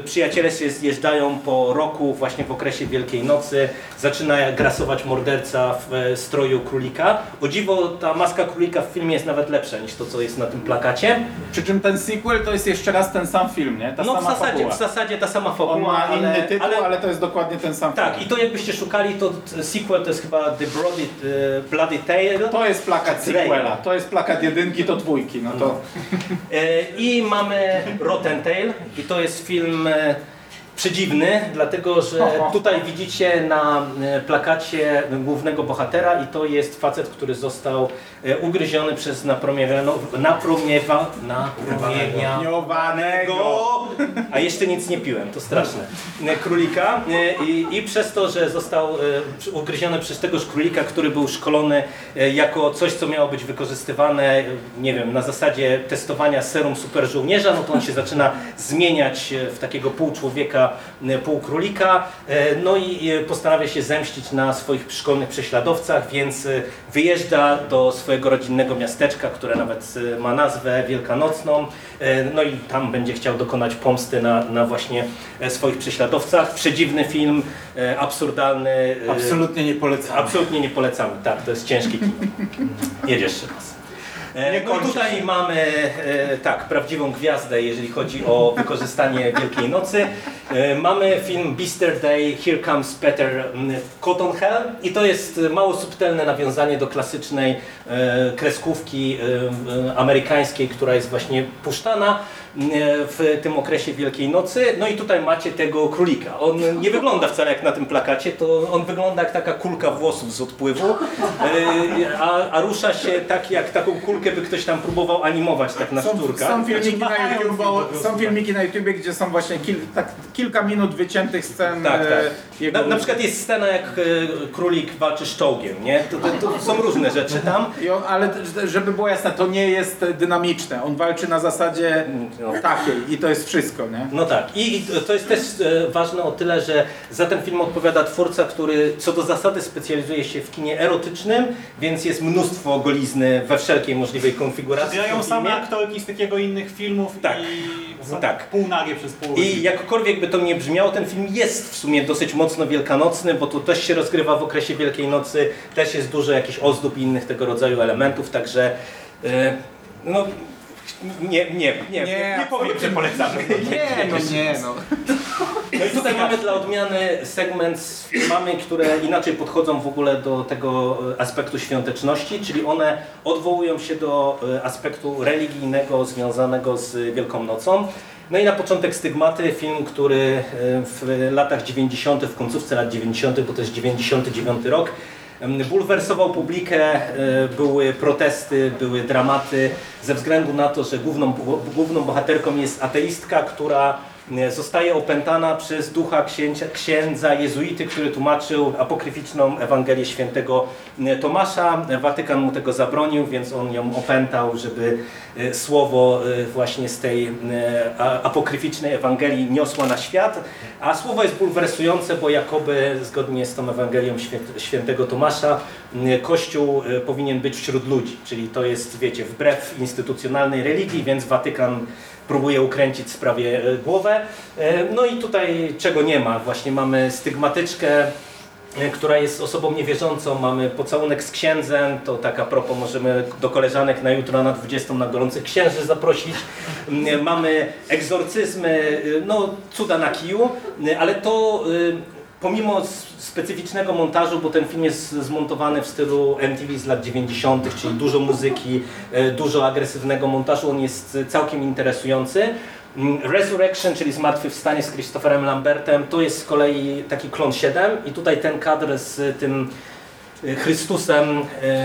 przyjaciele się zjeżdżają po roku właśnie w okresie Wielkiej Nocy, zaczyna grasować morderca w e, stroju królika. O dziwo ta maska królika w filmie jest nawet lepsza niż to, co jest na tym plakacie. Przy czym ten sequel to jest jeszcze raz ten sam film, nie? Ta no w sama zasadzie, fabuła. w zasadzie ta sama fabuła, On ma inny ale, tytuł, ale, to jest dokładnie ten sam tak, film. i to jakbyście szukali, to sequel to jest chyba The Bloody, e, Bloody Tale. To jest plakat sequela, to jest plakat jedynki, to dwójki, no to... E, I mamy Rotten Tale i to jest film e, przedziwny, dlatego że tutaj widzicie na e, plakacie głównego bohatera i to jest facet, który został e, ugryziony przez napromiewa, napromiewa, napromieniowanego, a jeszcze nic nie piłem, to straszne, e, królika? I, i przez to, że został ugryziony przez tegoż królika, który był szkolony jako coś, co miało być wykorzystywane, nie wiem, na zasadzie testowania serum super żołnierza, no to on się zaczyna zmieniać w takiego pół człowieka, e, pół królika, e, no i e, postanawia się zemścić na swoich szkolnych prześladowcach, więc e, wyjeżdża do swojego rodzinnego miasteczka, które nawet e, ma nazwę wielkanocną, e, no i tam będzie chciał dokonać pomsty na, na właśnie e, swoich prześladowcach. Przedziwny film, e, absurdalny. e, Absolutnie nie polecam. Absolutnie nie polecamy, tak, to jest ciężki kino. Jedziesz Szymas. E, Nie No tutaj mamy e, tak, prawdziwą gwiazdę, jeżeli chodzi o wykorzystanie Wielkiej Nocy. E, Mamy film Beaster Day, Here Comes Peter Cotton Hell i to jest mało subtelne nawiązanie do klasycznej e, kreskówki amerykańskiej, która jest właśnie puszczana w tym okresie Wielkiej Nocy. No i tutaj macie tego królika. On nie wygląda wcale jak na tym plakacie, to on wygląda jak taka kulka włosów z odpływu, e, a, a rusza się tak jak taką kulkę by ktoś tam próbował animować tak na Są, są, filmiki na YouTube, są filmiki na YouTubie, gdzie są właśnie kil, tak, kilka minut wyciętych scen Tak, tak. e, jego... Na, na przykład jest scena jak e, królik walczy z czołgiem, nie? To, to, to są różne rzeczy tam. On, ale żeby było jasne, to nie jest dynamiczne. On walczy na zasadzie No. takiej i to jest wszystko, nie? No tak. I, to jest też e, ważne o tyle, że za ten film odpowiada twórca, który co do zasady specjalizuje się w kinie erotycznym, więc jest mnóstwo golizny we wszelkiej możliwej konfiguracji. tym same aktorki z takiego innych filmów Tak. i są Tak. półnagie przez pół I jakkolwiek by to nie brzmiało, ten film jest w sumie dosyć mocno wielkanocny, bo tu też się rozgrywa w okresie Wielkiej Nocy, też jest dużo jakichś ozdób i innych tego rodzaju elementów, także e, no nie, nie, nie, nie, nie powiem, że polecamy. Nie, no nie, no. No i tutaj mamy dla odmiany segment z filmami, które inaczej podchodzą w ogóle do tego e, aspektu świąteczności, czyli one odwołują się do e, aspektu religijnego związanego z Wielką Nocą. No i na początek Stygmaty, film, który e, w latach 90., w końcówce lat 90., bo to jest 99 rok, bulwersował publikę, e, były protesty, były dramaty, ze względu na to, że główną, główną bohaterką jest ateistka, która zostaje opętana przez ducha księcia, księdza jezuity, który tłumaczył apokryficzną Ewangelię świętego e, Tomasza. Watykan mu tego zabronił, więc on ją opętał, żeby e, słowo e, właśnie z tej e, apokryficznej Ewangelii niosła na świat. A słowo jest bulwersujące, bo jakoby zgodnie z tą Ewangelią świę- świętego Tomasza Kościół e, powinien być wśród ludzi, czyli to jest, wiecie, wbrew instytucjonalnej religii, więc Watykan próbuje ukręcić sprawie e, głowę. E, No i tutaj czego nie ma, właśnie mamy stygmatyczkę, e, która jest osobą niewierzącą, mamy pocałunek z księdzem, to tak a propos możemy do koleżanek na jutro na 20 na gorący księży zaprosić. Mm, Mamy egzorcyzmy, no cuda na kiju, ale to pomimo specyficznego montażu, bo ten film jest zmontowany w stylu MTV z lat 90., czyli dużo muzyki, y, dużo agresywnego montażu, on jest całkiem interesujący. Mm, Resurrection, czyli Zmartwychwstanie z Christopherem Lambertem, to jest z kolei taki klon 7 i tutaj ten kadr z tym Chrystusem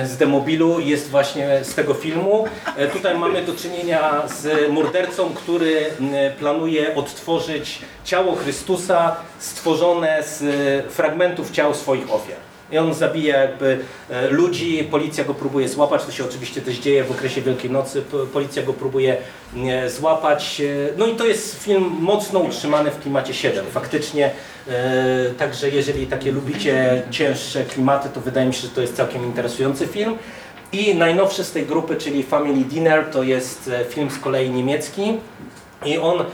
y, z Demobilu jest właśnie z tego filmu. E, Tutaj mamy do czynienia z mordercą, który y, planuje odtworzyć ciało Chrystusa stworzone z y, fragmentów ciał swoich ofiar. I on zabija jakby e, ludzi, policja go próbuje złapać, to się oczywiście też dzieje w okresie Wielkiej Nocy, policja go próbuje złapać. e, No i to jest film mocno utrzymany w klimacie 7. Faktycznie, e, także jeżeli takie lubicie cięższe klimaty, to wydaje mi się, że to jest całkiem interesujący film. I najnowszy z tej grupy, czyli Family Dinner, to jest film z kolei niemiecki. I on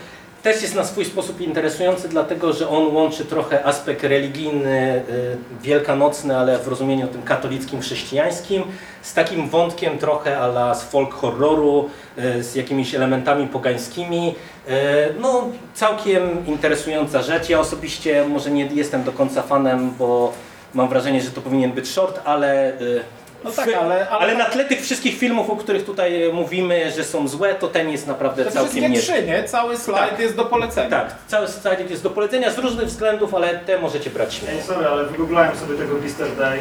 też jest na swój sposób interesujący, dlatego że on łączy trochę aspekt religijny, y, wielkanocny, ale w rozumieniu tym katolickim, chrześcijańskim, z takim wątkiem trochę ala z folk horroru, y, z jakimiś elementami pogańskimi. Y, No, całkiem interesująca rzecz. Ja osobiście może nie jestem do końca fanem, bo mam wrażenie, że to powinien być short, ale No tak, ale- ale- ale na tle tych wszystkich filmów, o których tutaj mówimy, że są złe, to ten jest naprawdę Te całkiem wszystkie nie... trzy, nie? Cały slajd Tak. jest do polecenia. Tak, cały slajd jest do polecenia z różnych względów, ale te możecie brać śmiało. Ej, sorry, ale wygooglałem sobie tego Blister Day.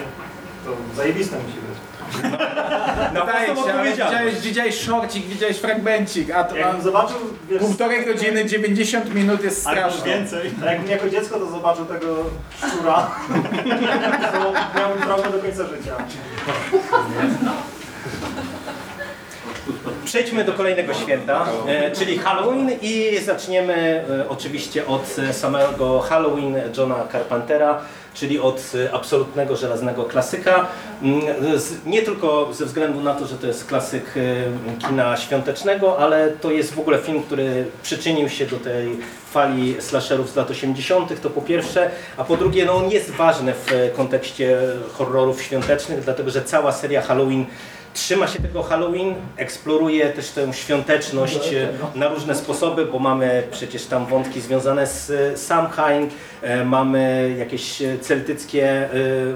To zajebiste musi być. No, Wydaje mocno się, ale odpowiedzialność. widziałeś, widziałeś shortik, widziałeś fragmencik, a, to, Jakbym zobaczył, wiesz, półtorej godziny, 90 minut jest straszne. więcej. a jakbym jako dziecko to zobaczył tego szczura, to miałbym traumę do końca życia. Przejdźmy do kolejnego święta, e, czyli Halloween i zaczniemy e, oczywiście od samego Halloween Johna Carpentera, czyli od e, absolutnego żelaznego klasyka. Mm, Nie tylko ze względu na to, że to jest klasyk e, kina świątecznego, ale to jest w ogóle film, który przyczynił się do tej fali slasherów z lat 80., to po pierwsze, a po drugie, no on jest ważny w kontekście horrorów świątecznych, dlatego że cała seria Halloween trzyma się tego Halloween, eksploruje też tę świąteczność e, na różne sposoby, bo mamy przecież tam wątki związane z e, Samhain, e, mamy jakieś celtyckie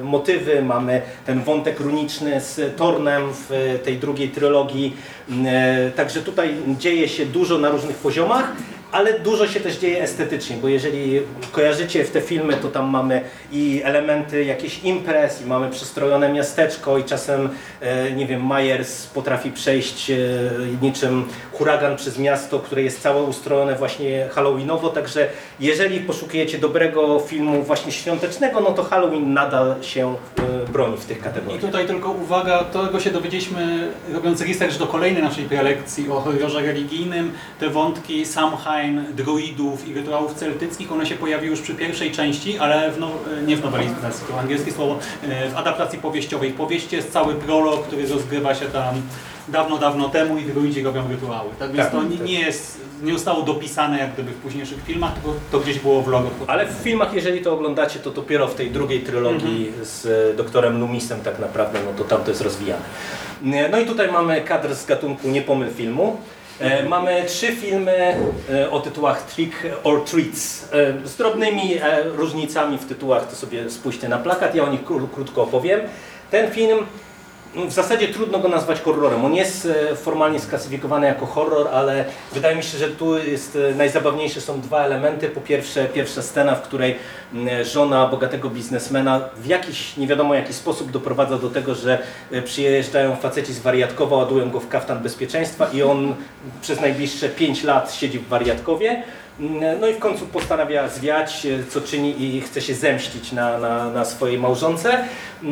motywy, mamy ten wątek runiczny z Tornem w tej drugiej trylogii. Także tutaj dzieje się dużo na różnych poziomach, ale dużo się też dzieje estetycznie, bo jeżeli kojarzycie w te filmy, to tam mamy i elementy jakichś imprez, i mamy przystrojone miasteczko i czasem, e, nie wiem, Myers potrafi przejść e, niczym huragan przez miasto, które jest całe ustrojone właśnie halloweenowo, także jeżeli poszukujecie dobrego filmu właśnie świątecznego, no to Halloween nadal się e, broni w tych I kategoriach. tutaj tylko uwaga, tego się dowiedzieliśmy robiąc research do kolejnej naszej prelekcji o horrorze religijnym. Te wątki Samhain, druidów i rytuałów celtyckich, one się pojawiły już przy pierwszej części, ale w now, nie w nowelizacji, to angielskie słowo, e, w adaptacji powieściowej. W powieści jest cały prolog, który rozgrywa się tam dawno, dawno temu i druidzi robią rytuały. Tak więc Tak, to nie, tak. nie jest, nie zostało dopisane jak gdyby w późniejszych filmach, tylko to gdzieś było w logo. Ale w filmach, jeżeli to oglądacie, to dopiero w tej drugiej trylogii z e, doktorem Loomisem tak naprawdę, no to tam to jest rozwijane. E, No i tutaj mamy kadr z gatunku Nie pomyl filmu. E, Mamy trzy filmy e, o tytułach Trick or Treats. E, Z drobnymi e, różnicami w tytułach, to sobie spójrzcie na plakat, ja o nich kró- krótko opowiem. Ten film w zasadzie trudno go nazwać horrorem. On jest e, formalnie sklasyfikowany jako horror, ale wydaje mi się, że tu jest e, najzabawniejsze są dwa elementy. Po pierwsze, pierwsza scena, w której żona bogatego biznesmena w jakiś nie wiadomo jaki sposób doprowadza do tego, że e, przyjeżdżają faceci z wariatkowa, ładują go w kaftan bezpieczeństwa i on przez najbliższe 5 lat siedzi w wariatkowie. Mm, No i w końcu postanawia zwiać, e, co czyni i chce się zemścić na, na, na swojej małżonce.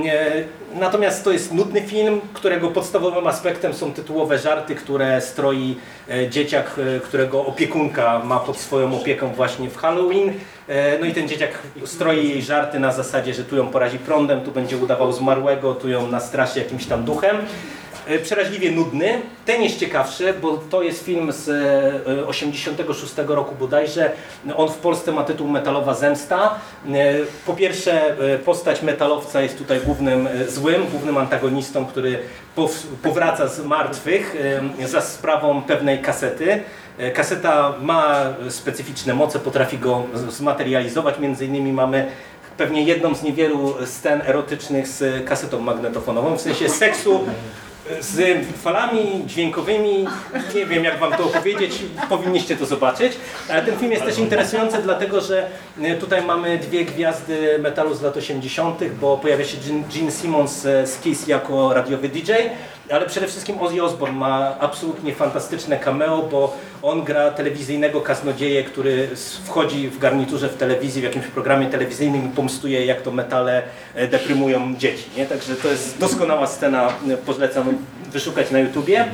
E, Natomiast to jest nudny film, którego podstawowym aspektem są tytułowe żarty, które stroi e, dzieciak, którego opiekunka ma pod swoją opieką właśnie w Halloween. No i ten dzieciak stroi jej żarty na zasadzie, że tu ją porazi prądem, tu będzie udawał zmarłego, tu ją nastraszy jakimś tam duchem. E, Przeraźliwie nudny. Ten jest ciekawszy, bo to jest film z e, 86 roku bodajże. On w Polsce ma tytuł Metalowa Zemsta. E, Po pierwsze e, postać metalowca jest tutaj głównym e, złym, głównym antagonistą, który pow- powraca z martwych e, za sprawą pewnej kasety. E, Kaseta ma specyficzne moce, potrafi go zmaterializować. Między innymi mamy pewnie jedną z niewielu scen erotycznych z kasetą magnetofonową, w sensie seksu z falami dźwiękowymi. Nie wiem, jak wam to opowiedzieć, powinniście to zobaczyć. Ale ten film jest też interesujący, dlatego że e, tutaj mamy dwie gwiazdy metalu z lat 80., bo pojawia się Gene- Simmons e, z Kiss jako radiowy DJ. Ale przede wszystkim Ozzy Osbourne ma absolutnie fantastyczne cameo, bo on gra telewizyjnego kaznodzieję, który wchodzi w garniturze w telewizji, w jakimś programie telewizyjnym i pomstuje, jak to metale e, deprymują dzieci. Nie? Także to jest doskonała scena, e, polecam wyszukać na YouTubie.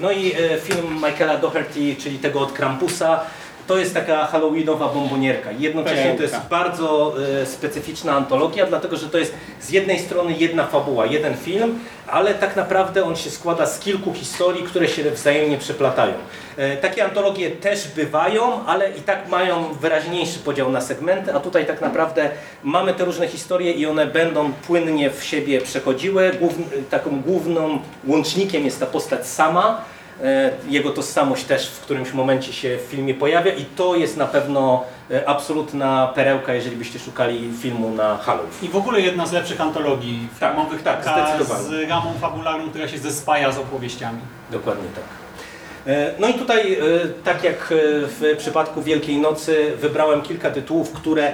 No i e, film Michaela Doherty, czyli tego od Krampusa, to jest taka halloweenowa bombonierka. Jednocześnie to jest bardzo e, specyficzna antologia, dlatego że to jest z jednej strony jedna fabuła, jeden film, ale tak naprawdę on się składa z kilku historii, które się wzajemnie przeplatają. E, Takie antologie też bywają, ale i tak mają wyraźniejszy podział na segmenty, a tutaj tak naprawdę mamy te różne historie i one będą płynnie w siebie przechodziły. Główn, taką główną łącznikiem jest ta postać sama. E, Jego tożsamość też w którymś momencie się w filmie pojawia i to jest na pewno e, absolutna perełka, jeżeli byście szukali filmu na Halloween. I w ogóle jedna z lepszych antologii Tak, filmowych, tak, taka zdecydowanie. z ramą fabularną, która się zespaja z opowieściami. Dokładnie tak. E, No i tutaj, tak jak w przypadku Wielkiej Nocy, wybrałem kilka tytułów, które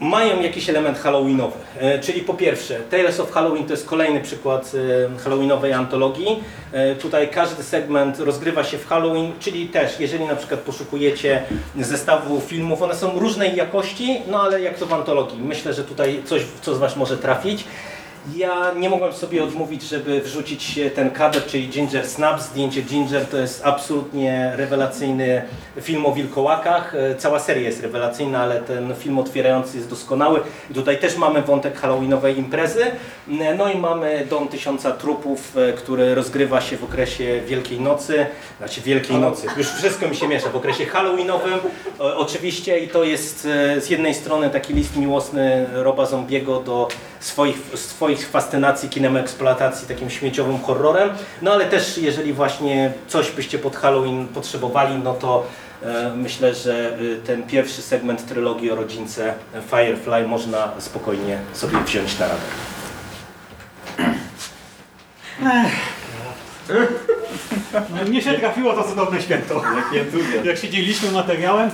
mają jakiś element halloweenowy. E, Czyli po pierwsze, Tales of Halloween to jest kolejny przykład e, halloweenowej antologii. E, Tutaj każdy segment rozgrywa się w Halloween, czyli też, jeżeli na przykład poszukujecie zestawu filmów, one są różnej jakości, no ale jak to w antologii. Myślę, że tutaj coś, co z Was może trafić. Ja nie mogłem sobie odmówić, żeby wrzucić ten kadr, czyli Ginger Snaps. Zdjęcie Ginger to jest absolutnie rewelacyjny film o wilkołakach. E, Cała seria jest rewelacyjna, ale ten film otwierający jest doskonały. I tutaj też mamy wątek halloweenowej imprezy. E, No i mamy Dom Tysiąca Trupów, e, który rozgrywa się w okresie Wielkiej Nocy. Znaczy Wielkiej Nocy, już wszystko mi się miesza. W okresie halloweenowym oczywiście i to jest z jednej strony taki list miłosny Roba Zombiego do swoich, swoich fascynacji kinem eksploatacji, takim śmieciowym horrorem. No ale też jeżeli właśnie coś byście pod Halloween potrzebowali, no to e, myślę, że e, ten pierwszy segment trylogii o rodzince e, Firefly można spokojnie sobie wziąć na radę. No, mnie się trafiło to cudowne święto. Jak się dzieliliśmy materiałem.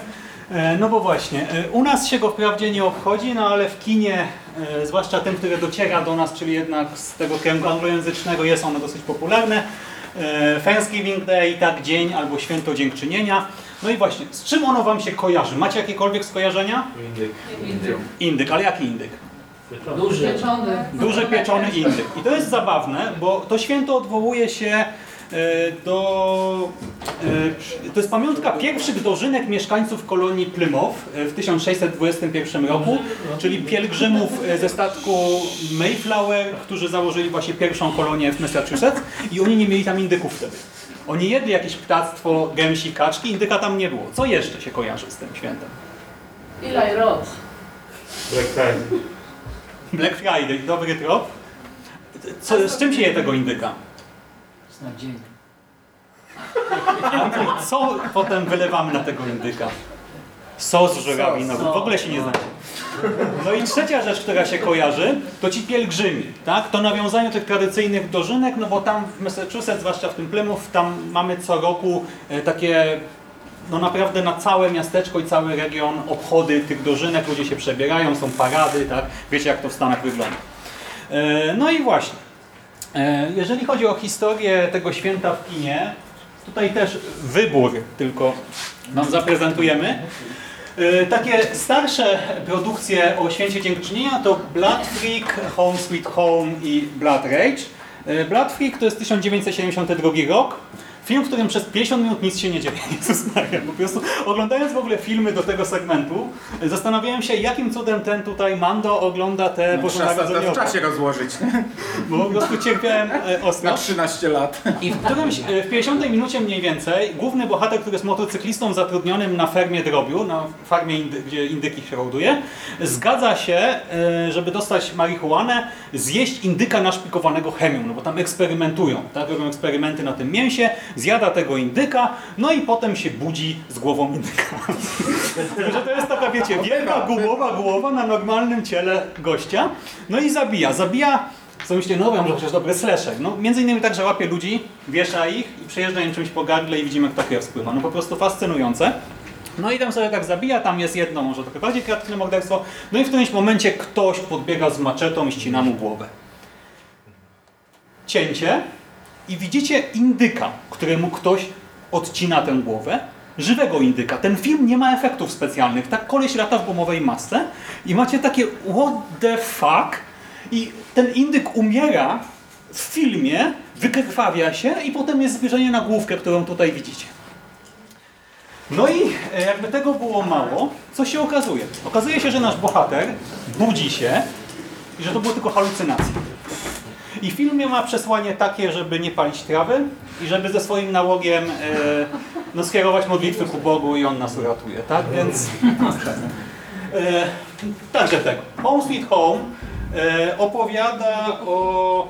E, No bo właśnie, e, u nas się go wprawdzie nie obchodzi, no ale w kinie, e, zwłaszcza tym, które dociera do nas, czyli jednak z tego kręgu anglojęzycznego, jest ono dosyć popularne. Thanksgiving Day, tak dzień, albo Święto Dziękczynienia. No i właśnie, z czym ono Wam się kojarzy? Macie jakiekolwiek skojarzenia? Indyk, ale jaki indyk? Duży. Pieczony. Duży pieczony indyk. I to jest zabawne, bo to święto odwołuje się do... e, To jest pamiątka pierwszych dożynek mieszkańców kolonii Plymouth e, w 1621 roku, czyli pielgrzymów e, ze statku Mayflower, którzy założyli właśnie pierwszą kolonię w Massachusetts i oni nie mieli tam indyków wtedy. Oni jedli jakieś ptactwo, gęsi, kaczki, indyka tam nie było. Co jeszcze się kojarzy z tym świętem? Eli Roth. Black Friday. Black Friday, dobry trop. Co, z czym się je tego indyka? Znak dzień. Co potem wylewamy na tego indyka? Sos żurawinowy. W ogóle się nie znacie. No i trzecia rzecz, która się kojarzy, to ci pielgrzymi, tak? To nawiązanie tych tradycyjnych dożynek, no bo tam w Massachusetts, zwłaszcza w tym Plymouth, tam mamy co roku e, takie no naprawdę na całe miasteczko i cały region obchody tych dożynek, ludzie się przebierają, są parady, tak? Wiecie jak to w Stanach wygląda. E, No i właśnie, jeżeli chodzi o historię tego święta w kinie, tutaj też wybór tylko Wam zaprezentujemy. E, Takie starsze produkcje o Święcie Dziękczynienia to Blood Freak, Home Sweet Home i Blood Rage. E, Blood Freak to jest 1972 rok. Film, w którym przez 50 minut nic się nie dzieje. Jezus Maria, po prostu oglądając w ogóle filmy do tego segmentu, zastanawiałem się, jakim cudem ten tutaj Mando ogląda te Trzeba to w bożonarodzeniowe. czasie rozłożyć. Bo po prostu cierpiałem e, ostro. Na 13 lat. I w którymś, e, w 50 minucie mniej więcej, główny bohater, który jest motocyklistą zatrudnionym na fermie drobiu, na farmie, indy, gdzie indyki się hoduje, zgadza się, e, żeby dostać marihuanę, zjeść indyka naszpikowanego chemią, no bo tam eksperymentują, tak? Robią eksperymenty na tym mięsie, zjada tego indyka, no i potem się budzi z głową indyka. że to jest taka, wiecie, wielka gumowa głowa na normalnym ciele gościa, no i zabija. Zabija co myślę, no wiem, że przecież dobry slasher. No, między innymi tak, że łapie ludzi, wiesza ich i przejeżdża im czymś po gardle i widzimy, jak ta krew spływa. No po prostu fascynujące. No i tam sobie tak zabija, tam jest jedno, może trochę bardziej kreatywne morderstwo. No i w którymś momencie ktoś podbiega z maczetą i ścina mu głowę. Cięcie i widzicie indyka, któremu ktoś odcina tę głowę. Żywego indyka. Ten film nie ma efektów specjalnych. Tak koleś lata w gumowej masce i macie takie what the fuck i ten indyk umiera w filmie, wykrwawia się i potem jest zbliżenie na główkę, którą tutaj widzicie. No i e, jakby tego było mało, co się okazuje? Okazuje się, że nasz bohater budzi się i że to były tylko halucynacje. I w filmie ma przesłanie takie, żeby nie palić trawy i żeby ze swoim nałogiem e, no, skierować modlitwy ku Bogu i On nas uratuje, tak? Więc e, także tego. Home Sweet Home e, opowiada o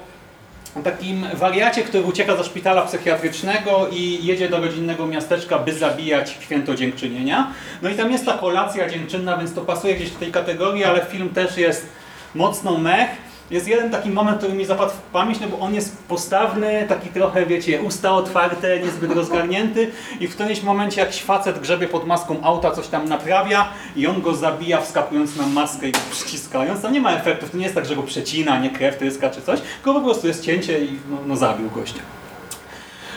takim wariacie, który ucieka ze szpitala psychiatrycznego i jedzie do rodzinnego miasteczka, by zabijać święto dziękczynienia. No i tam jest ta kolacja dziękczynna, więc to pasuje gdzieś do tej kategorii, ale film też jest mocno mech. Jest jeden taki moment, który mi zapadł w pamięć, no bo on jest postawny, taki trochę, wiecie, usta otwarte, niezbyt rozgarnięty i w którymś momencie jakiś facet grzebie pod maską auta, coś tam naprawia i on go zabija wskakując na maskę i przyciskając. Tam nie ma efektów, to nie jest tak, że go przecina, nie krew tryska czy coś, tylko po prostu jest cięcie i no, no zabił gościa.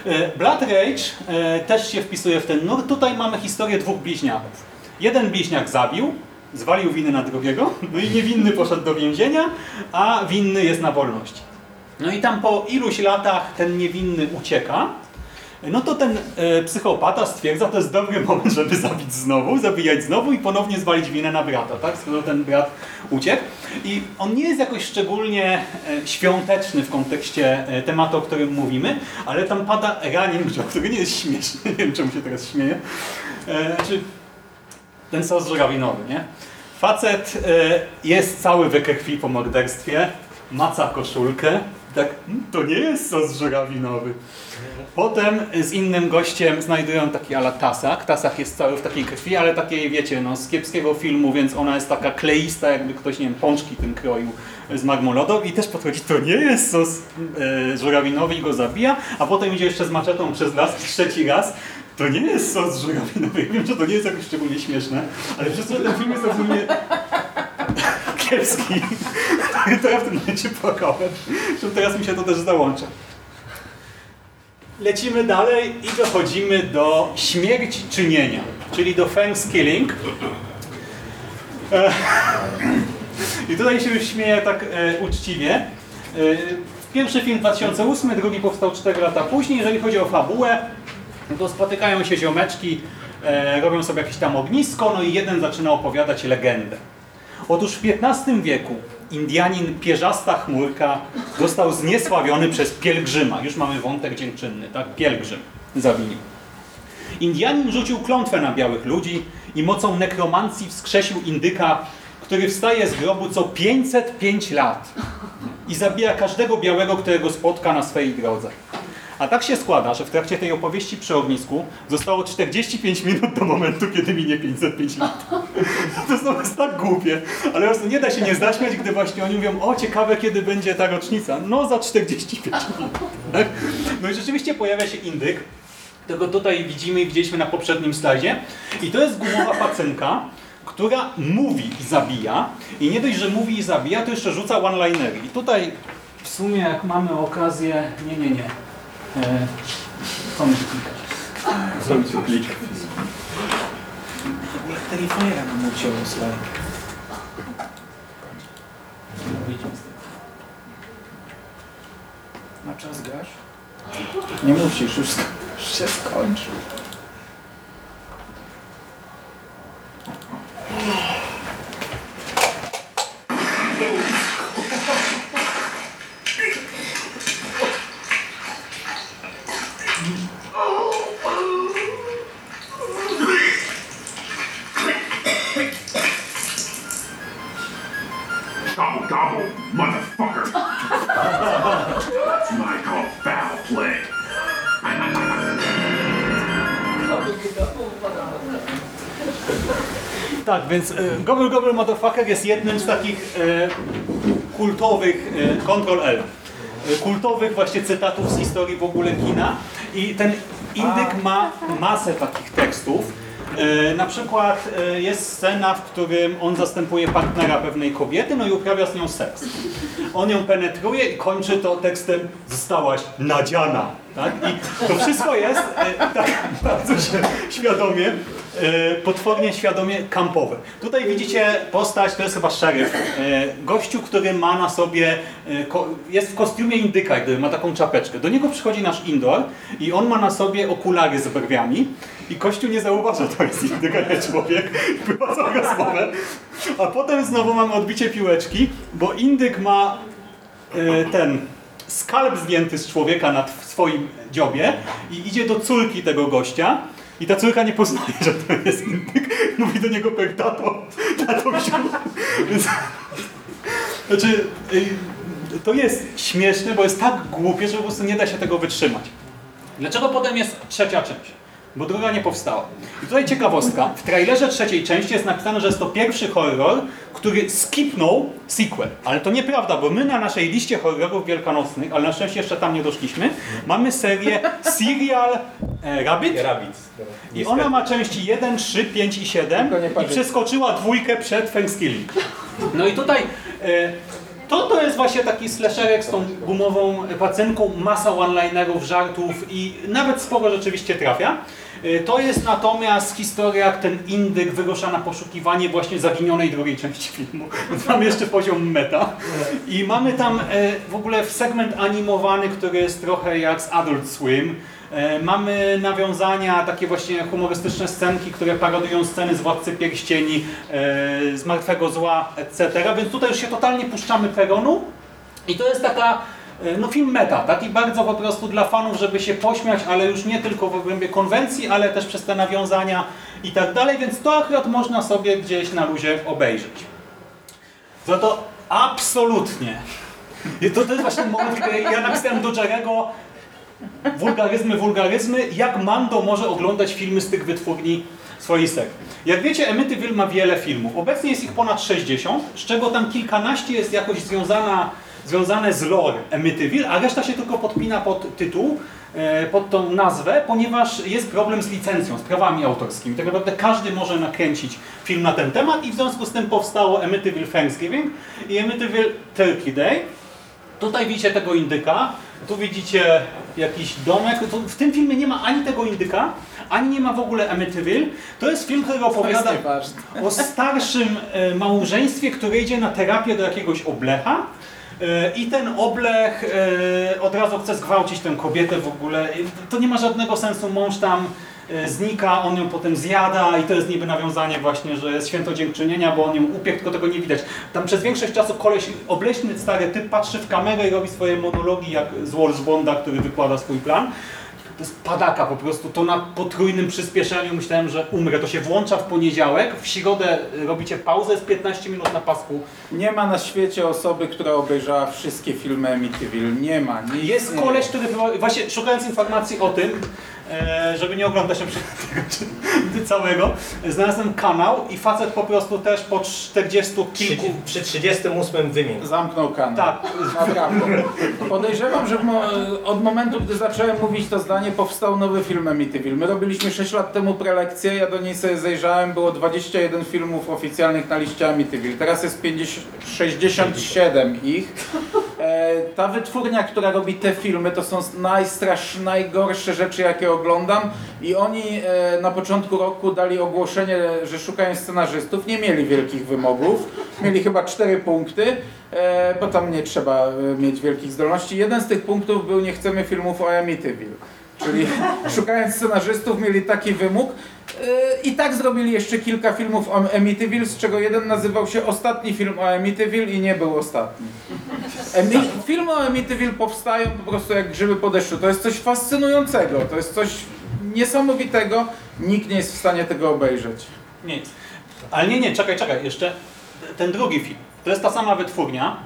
E, Blood Rage e, też się wpisuje w ten nurt. Tutaj mamy historię dwóch bliźniaków. Jeden bliźniak zabił, zwalił winę na drugiego, no i niewinny poszedł do więzienia, a winny jest na wolności. No i tam po iluś latach ten niewinny ucieka, no to ten e, psychopata stwierdza, to jest dobry moment, żeby zabić znowu, zabijać znowu i ponownie zwalić winę na brata, tak? Skoro ten brat uciekł. I on nie jest jakoś szczególnie e, świąteczny w kontekście e, tematu, o którym mówimy, ale tam pada joke, który nie jest śmieszny, nie wiem czemu się teraz śmieję. Znaczy, ten sos żurawinowy, nie? Facet e, jest cały we krwi po morderstwie, maca koszulkę, tak, "Mm, to nie jest sos żurawinowy. Potem z innym gościem znajdują taki ala tasak. Tasak jest cały w takiej krwi, ale takiej, wiecie, no, z kiepskiego filmu, więc ona jest taka kleista, jakby ktoś, nie wiem, pączki tym kroił z marmolodą i też podchodzi, to nie jest sos e, żurawinowy i go zabija, a potem idzie jeszcze z maczetą przez las trzeci raz. To nie jest sos żurawinowy. Ja wiem, że to nie jest jakoś szczególnie śmieszne, ale przez to ten film jest absolutnie kiepski. To ja w tym momencie płakałem, że teraz mi się to też załącza. Lecimy dalej i dochodzimy do śmierć czynienia, czyli do Thanksgiving. E, I tutaj się już śmieję tak e, uczciwie. E, pierwszy film 2008, drugi powstał 4 lata później. Jeżeli chodzi o fabułę, no to spotykają się ziomeczki, e, robią sobie jakieś tam ognisko, no i jeden zaczyna opowiadać legendę. Otóż w XV wieku Indianin Pierzasta Chmurka został zniesławiony przez pielgrzyma. Już mamy wątek dziękczynny, tak? Pielgrzym zawinił. Indianin rzucił klątwę na białych ludzi i mocą nekromancji wskrzesił indyka, który wstaje z grobu co 505 lat i zabija każdego białego, którego spotka na swej drodze. A tak się składa, że w trakcie tej opowieści przy ognisku zostało 45 minut do momentu, kiedy minie 505 lat. To znowu jest tak głupie, ale po prostu nie da się nie zaśmiać, gdy właśnie oni mówią, o ciekawe kiedy będzie ta rocznica. No za 45 minut. Tak? No i rzeczywiście pojawia się indyk, tego tutaj widzimy i widzieliśmy na poprzednim slajdzie. I to jest gumowa pacynka, która mówi i zabija. I nie dość, że mówi i zabija, to jeszcze rzuca one-linery. I tutaj w sumie jak mamy okazję... Nie, nie, nie. Tu klikać? Zrobić klik. Jak telefoniera nam ucięło, słuchaj. Na czas grasz? Nie musisz, już, już się skończy. Gobble Tak, więc e, Gobble Gobble Motherfucker jest jednym z takich e, kultowych e, Control L. E, kultowych właśnie cytatów z historii w ogóle kina. I ten indyk ma masę takich tekstów. E, na przykład e, jest scena, w którym on zastępuje partnera pewnej kobiety, no i uprawia z nią seks. On ją penetruje i kończy to tekstem zostałaś nadziana. Tak? I to wszystko jest e, tak bardzo świadomie, e, potwornie świadomie kampowe. Tutaj widzicie postać, to jest chyba szeryf. E, gościu, który ma na sobie, jest w kostiumie indyka, który ma taką czapeczkę. Do niego przychodzi nasz indoor i on ma na sobie okulary z brwiami i kościół nie zauważa, to jest indyk, a nie człowiek. Prowadzą rozmowę. A potem znowu mamy odbicie piłeczki, bo indyk ma ten skalp zdjęty z człowieka na swoim dziobie i idzie do córki tego gościa i ta córka nie poznaje, że to jest indyk. Mówi do niego per tato. Więc, znaczy, y, to jest śmieszne, bo jest tak głupie, że po prostu nie da się tego wytrzymać. Dlaczego potem jest trzecia część? Bo druga nie powstała. I tutaj ciekawostka. W trailerze trzeciej części jest napisane, że jest to pierwszy horror, który skipnął sequel. Ale to nieprawda, bo my na naszej liście horrorów wielkanocnych, ale na szczęście jeszcze tam nie doszliśmy, mamy serię Serial e, Rabbit. Rabbit. I ona ma części 1, 3, 5 i 7 Tylko nie i przeskoczyła dwójkę przed Thanksgiving. No i tutaj e, to, to jest właśnie taki slasherek z tą gumową pacynką, masa one-linerów, żartów i nawet sporo rzeczywiście trafia. E, To jest natomiast historia, jak ten indyk wyrusza na poszukiwanie właśnie zaginionej drugiej części filmu. Mamy jeszcze poziom meta. I mamy tam e, w ogóle segment animowany, który jest trochę jak z Adult Swim. E, Mamy nawiązania, takie właśnie humorystyczne scenki, które parodują sceny z Władcy Pierścieni, e, z Martwego Zła, etc. Więc tutaj już się totalnie puszczamy peronu i to jest taka e, no film meta, taki bardzo po prostu dla fanów, żeby się pośmiać, ale już nie tylko w obrębie konwencji, ale też przez te nawiązania i tak dalej, więc to akurat można sobie gdzieś na luzie obejrzeć. Za to absolutnie. I to, to jest właśnie moment, kiedy ja napisałem do Jerego wulgaryzmy, wulgaryzmy, jak Mando może oglądać filmy z tych wytwórni serii. Jak wiecie, Emityville ma wiele filmów. Obecnie jest ich ponad 60, z czego tam kilkanaście jest jakoś związana, związane z lore Emityville, a reszta się tylko podpina pod tytuł, e, pod tą nazwę, ponieważ jest problem z licencją, z prawami autorskimi. Tak naprawdę każdy może nakręcić film na ten temat i w związku z tym powstało Emityville Thanksgiving i Emityville Turkey Day. Tutaj widzicie tego indyka, tu widzicie jakiś domek. Tu w tym filmie nie ma ani tego indyka, ani nie ma w ogóle Amityville. To jest film, który opowiada o starszym e, małżeństwie, które idzie na terapię do jakiegoś oblecha. E, I ten oblech e, od razu chce zgwałcić tę kobietę w ogóle. To nie ma żadnego sensu. Mąż tam znika, on ją potem zjada i to jest niby nawiązanie właśnie, że jest święto dziękczynienia, bo on ją upiekł, tylko tego nie widać. Tam przez większość czasu koleś, obleśny stary typ patrzy w kamerę i robi swoje monologi jak z Wars Bonda, który wykłada swój plan. To jest padaka po prostu, to na potrójnym przyspieszeniu myślałem, że umrę. To się włącza w poniedziałek, w środę robicie pauzę z 15 minut na pasku. Nie ma na świecie osoby, która obejrzała wszystkie filmy Amityville. Nie ma. Nie Jest koleś, który właśnie szukając informacji o tym, żeby nie oglądać na przykład tego całego, znalazłem kanał i facet po prostu też po 40 kilku... Przy 38 wymień. Zamknął kanał. Tak, Naprawdę. Podejrzewam, że od momentu, gdy zacząłem mówić to zdanie, powstał nowy film Amityville. My robiliśmy 6 lat temu prelekcję, ja do niej sobie zajrzałem, było 21 filmów oficjalnych na liście Amityville. Teraz jest 50, 67 ich. E, ta wytwórnia, która robi te filmy, to są najstrasz, najgorsze rzeczy, jakie oglądam i oni e, na początku roku dali ogłoszenie, że szukają scenarzystów. Nie mieli wielkich wymogów, mieli chyba cztery punkty, e, bo tam nie trzeba e, mieć wielkich zdolności. Jeden z tych punktów był nie chcemy filmów o Amityville. Czyli szukając scenarzystów mieli taki wymóg yy, i tak zrobili jeszcze kilka filmów o Amityville, z czego jeden nazywał się Ostatni film o Amityville i nie był ostatni. Emi filmy o Amityville powstają po prostu jak grzyby po deszczu. To jest coś fascynującego, to jest coś niesamowitego. Nikt nie jest w stanie tego obejrzeć. Nic. Ale nie, nie, czekaj, czekaj, jeszcze ten drugi film. To jest ta sama wytwórnia.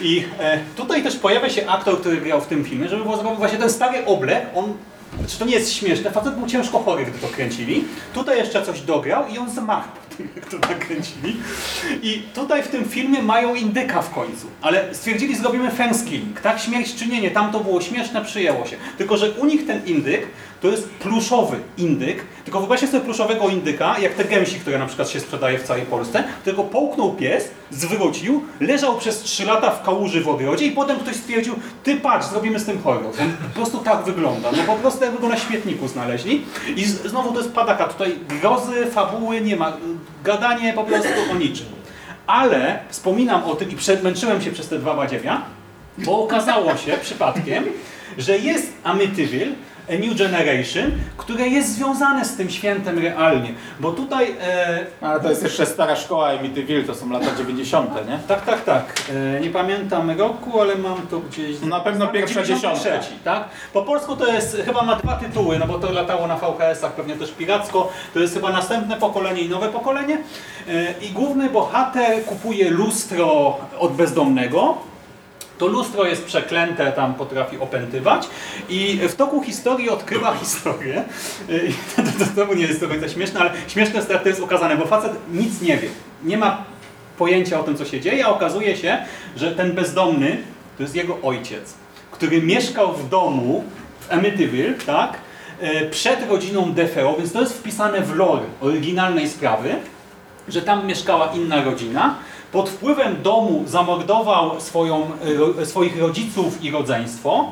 I e, tutaj też pojawia się aktor, który grał w tym filmie, żeby było zabawne, właśnie ten stary oblek, on, znaczy to nie jest śmieszne, facet był ciężko chory, gdy to kręcili. Tutaj jeszcze coś dograł i on zmarł po tym, jak to nakręcili. I tutaj w tym filmie mają indyka w końcu, ale stwierdzili, zrobimy Thanksgiving, tak? Śmierć czy nie, nie, tam to było śmieszne, przyjęło się. Tylko, że u nich ten indyk to jest pluszowy indyk, tylko wyobraźcie sobie pluszowego indyka, jak te gęsi, które na przykład się sprzedaje w całej Polsce, tylko połknął pies, zwrócił, leżał przez 3 lata w kałuży w ogrodzie i potem ktoś stwierdził, ty patrz, zrobimy z tym horror. On po prostu tak wygląda, no po prostu jakby go na śmietniku znaleźli. I znowu to jest padaka, tutaj grozy, fabuły nie ma, gadanie po prostu o niczym. Ale wspominam o tym i przedmęczyłem się przez te dwa badziewia, bo okazało się przypadkiem, że jest Amityville, New Generation, które jest związane z tym świętem realnie. Bo tutaj... E, Ale to jest jeszcze stara szkoła Amityville, to są lata 90., nie? tak, tak, tak. E, nie pamiętam roku, ale mam to gdzieś... No na pewno pierwsza 93, tak? Po polsku to jest, chyba ma dwa tytuły, no bo to latało na VHS-ach, pewnie też piracko. To jest chyba następne pokolenie i nowe pokolenie. E, I główny bohater kupuje lustro od bezdomnego. To lustro jest przeklęte, tam potrafi opętywać i w toku historii odkrywa historię. I To, to, to nie jest do końca śmieszne, ale śmieszne jest to, to jest okazane, bo facet nic nie wie. Nie ma pojęcia o tym, co się dzieje, a okazuje się, że ten bezdomny to jest jego ojciec, który mieszkał w domu w Amityville, tak, e, przed rodziną DeFeo, więc to jest wpisane w lore oryginalnej sprawy, że tam mieszkała inna rodzina. Pod wpływem domu zamordował swoją, ro, swoich rodziców i rodzeństwo.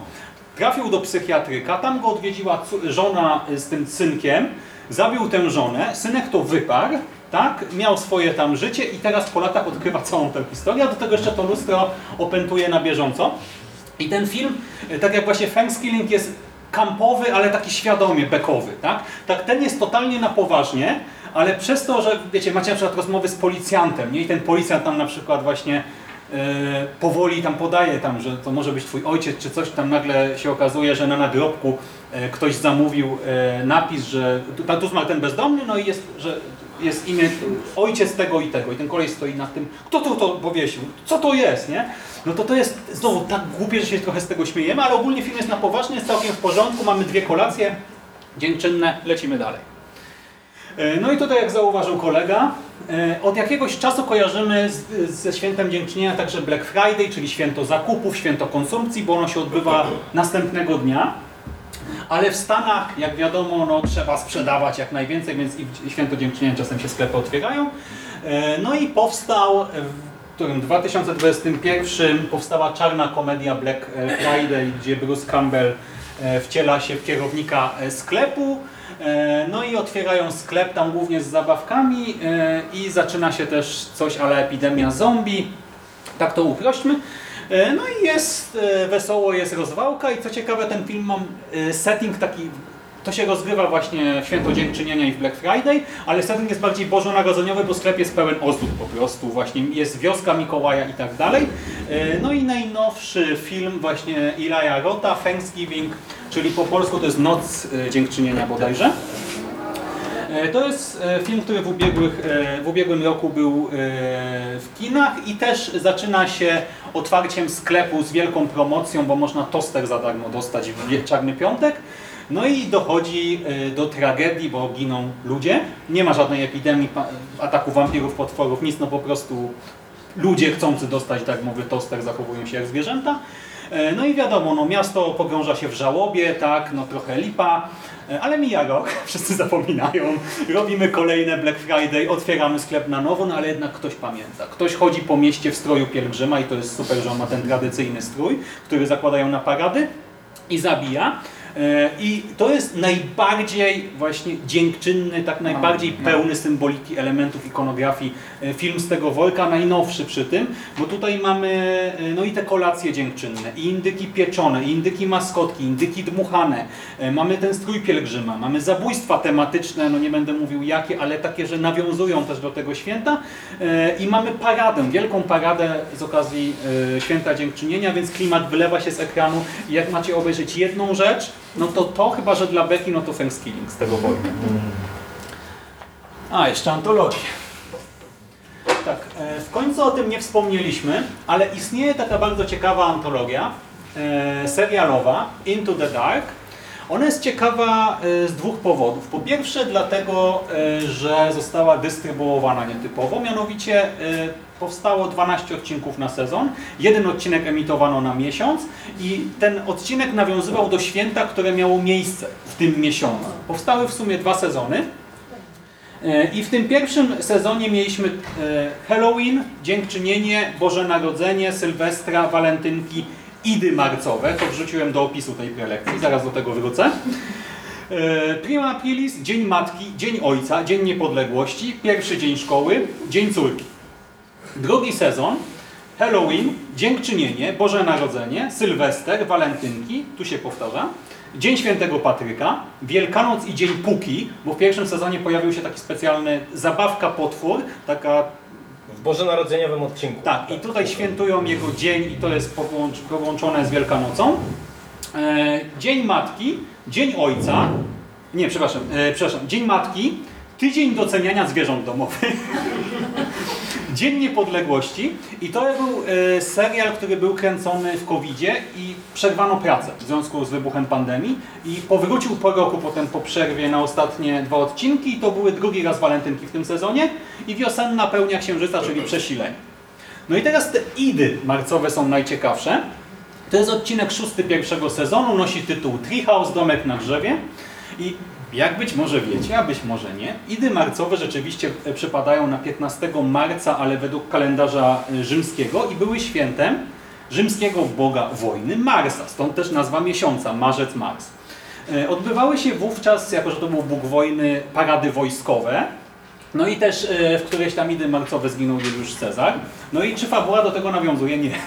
Trafił do psychiatryka, tam go odwiedziła żona z tym synkiem. Zabił tę żonę, synek to wyparł, tak? Miał swoje tam życie i teraz po latach odkrywa całą tę historię, do tego jeszcze to lustro opętuje na bieżąco. I ten film, e, tak jak właśnie Thanksgiving jest kampowy, ale taki świadomie bekowy, tak? Tak ten jest totalnie na poważnie, ale przez to, że wiecie, macie na przykład rozmowy z policjantem, nie? I ten policjant tam na przykład właśnie e, powoli tam podaje tam, że to może być twój ojciec czy coś, tam nagle się okazuje, że na nagrobku e, ktoś zamówił e, napis, że tu, tu zmarł ten bezdomny, no i jest, że jest imię ojciec tego i tego i ten koleś stoi nad tym, kto to to powiesił, co to jest, nie? No to to jest znowu tak głupie, że się trochę z tego śmiejemy, ale ogólnie film jest na poważnie, jest całkiem w porządku, mamy dwie kolacje dziękczynne, lecimy dalej. E, No i tutaj, jak zauważył kolega, e, od jakiegoś czasu kojarzymy z, ze świętem dziękczynienia także Black Friday, czyli święto zakupów, święto konsumpcji, bo ono się odbywa następnego dnia. Ale w Stanach, jak wiadomo, no, trzeba sprzedawać jak najwięcej, więc i święto dziękczynienia czasem się sklepy otwierają. E, No i powstał w którym 2021 powstała czarna komedia Black Friday, gdzie Bruce Campbell wciela się w kierownika sklepu. E, No i otwierają sklep tam głównie z zabawkami e, i zaczyna się też coś ale epidemia zombie. Tak to uprośćmy. E, No i jest wesoło, jest rozwałka i co ciekawe ten film ma setting taki to się rozgrywa właśnie w Święto Dziękczynienia i w Black Friday, ale setting jest bardziej bożonarodzeniowy, bo sklep jest pełen ozdób po prostu. Właśnie jest wioska Mikołaja i tak dalej. No i najnowszy film właśnie Ilaja Rota, Thanksgiving, czyli po polsku to jest Noc e, Dziękczynienia bodajże. E, To jest e, film, który w, ubiegłych, e, w ubiegłym roku był w kinach i też zaczyna się otwarciem sklepu z wielką promocją, bo można toster za darmo dostać w Czarny Piątek. No i dochodzi do tragedii, bo giną ludzie. Nie ma żadnej epidemii, ataku wampirów, potworów, nic, no po prostu ludzie chcący dostać darmowy toster zachowują się jak zwierzęta. E, No i wiadomo, no miasto pogrąża się w żałobie, tak, no trochę lipa, e, ale mija rok, wszyscy zapominają, robimy kolejne Black Friday, otwieramy sklep na nowo, no ale jednak ktoś pamięta. Ktoś chodzi po mieście w stroju pielgrzyma i to jest super, że on ma ten tradycyjny strój, który zakładają na parady i zabija. E, I to jest najbardziej właśnie dziękczynny, tak najbardziej pełny symboliki elementów ikonografii e, film z tego worka, najnowszy przy tym, bo tutaj mamy e, no i te kolacje dziękczynne, i indyki pieczone, i indyki maskotki, indyki dmuchane, mamy ten strój pielgrzyma, mamy zabójstwa tematyczne, no nie będę mówił jakie, ale takie, że nawiązują też do tego święta. I mamy paradę, wielką paradę z okazji święta dziękczynienia, więc klimat wylewa się z ekranu. I jak macie obejrzeć jedną rzecz, no to to chyba, że dla Becky, no to Thanksgiving z tego worka. A, jeszcze antologia. Tak, e, w końcu o tym nie wspomnieliśmy, ale istnieje taka bardzo ciekawa antologia e, serialowa Into the Dark. Ona jest ciekawa e, z dwóch powodów. Po pierwsze dlatego, e, że została dystrybuowana nietypowo, mianowicie e, powstało 12 odcinków na sezon, jeden odcinek emitowano na miesiąc i ten odcinek nawiązywał do święta, które miało miejsce w tym miesiącu. Powstały w sumie dwa sezony. I w tym pierwszym sezonie mieliśmy Halloween, Dziękczynienie, Boże Narodzenie, Sylwestra, Walentynki, Idy marcowe. To wrzuciłem do opisu tej prelekcji, zaraz do tego wrócę. E, Prima Aprilis, Dzień Matki, Dzień Ojca, Dzień Niepodległości, pierwszy dzień szkoły, Dzień Córki. Drugi sezon, Halloween, Dziękczynienie, Boże Narodzenie, Sylwester, Walentynki, tu się powtarza, Dzień Świętego Patryka, Wielkanoc i Dzień Puki, bo w pierwszym sezonie pojawił się taki specjalny zabawka potwór, taka bożonarodzeniowym odcinku. tak, i tutaj świętują jego dzień i to jest połącz, połączone z Wielkanocą. E, dzień Matki, Dzień Ojca, nie, przepraszam, e, przepraszam, Dzień Matki, Tydzień doceniania zwierząt domowych, Dzień Niepodległości. I to był e, serial, który był kręcony w covid i przerwano pracę w związku z wybuchem pandemii i powrócił po roku potem po przerwie na ostatnie dwa odcinki. I to były drugi raz walentynki w tym sezonie. I wiosenna pełnia księżyca, czyli przesilenie. No i teraz te idy marcowe są najciekawsze. To jest odcinek szósty pierwszego sezonu, nosi tytuł Treehouse, domek na drzewie. I jak być może wiecie, a być może nie, idy marcowe rzeczywiście e, przypadają na 15 marca, ale według kalendarza e, rzymskiego i były świętem rzymskiego boga wojny Marsa, stąd też nazwa miesiąca, marzec-mars. E, Odbywały się wówczas, jako że to był bóg wojny, parady wojskowe, no i też e, w któreś tam idy marcowe zginął Juliusz Cezar. No i czy fabuła do tego nawiązuje? Nie.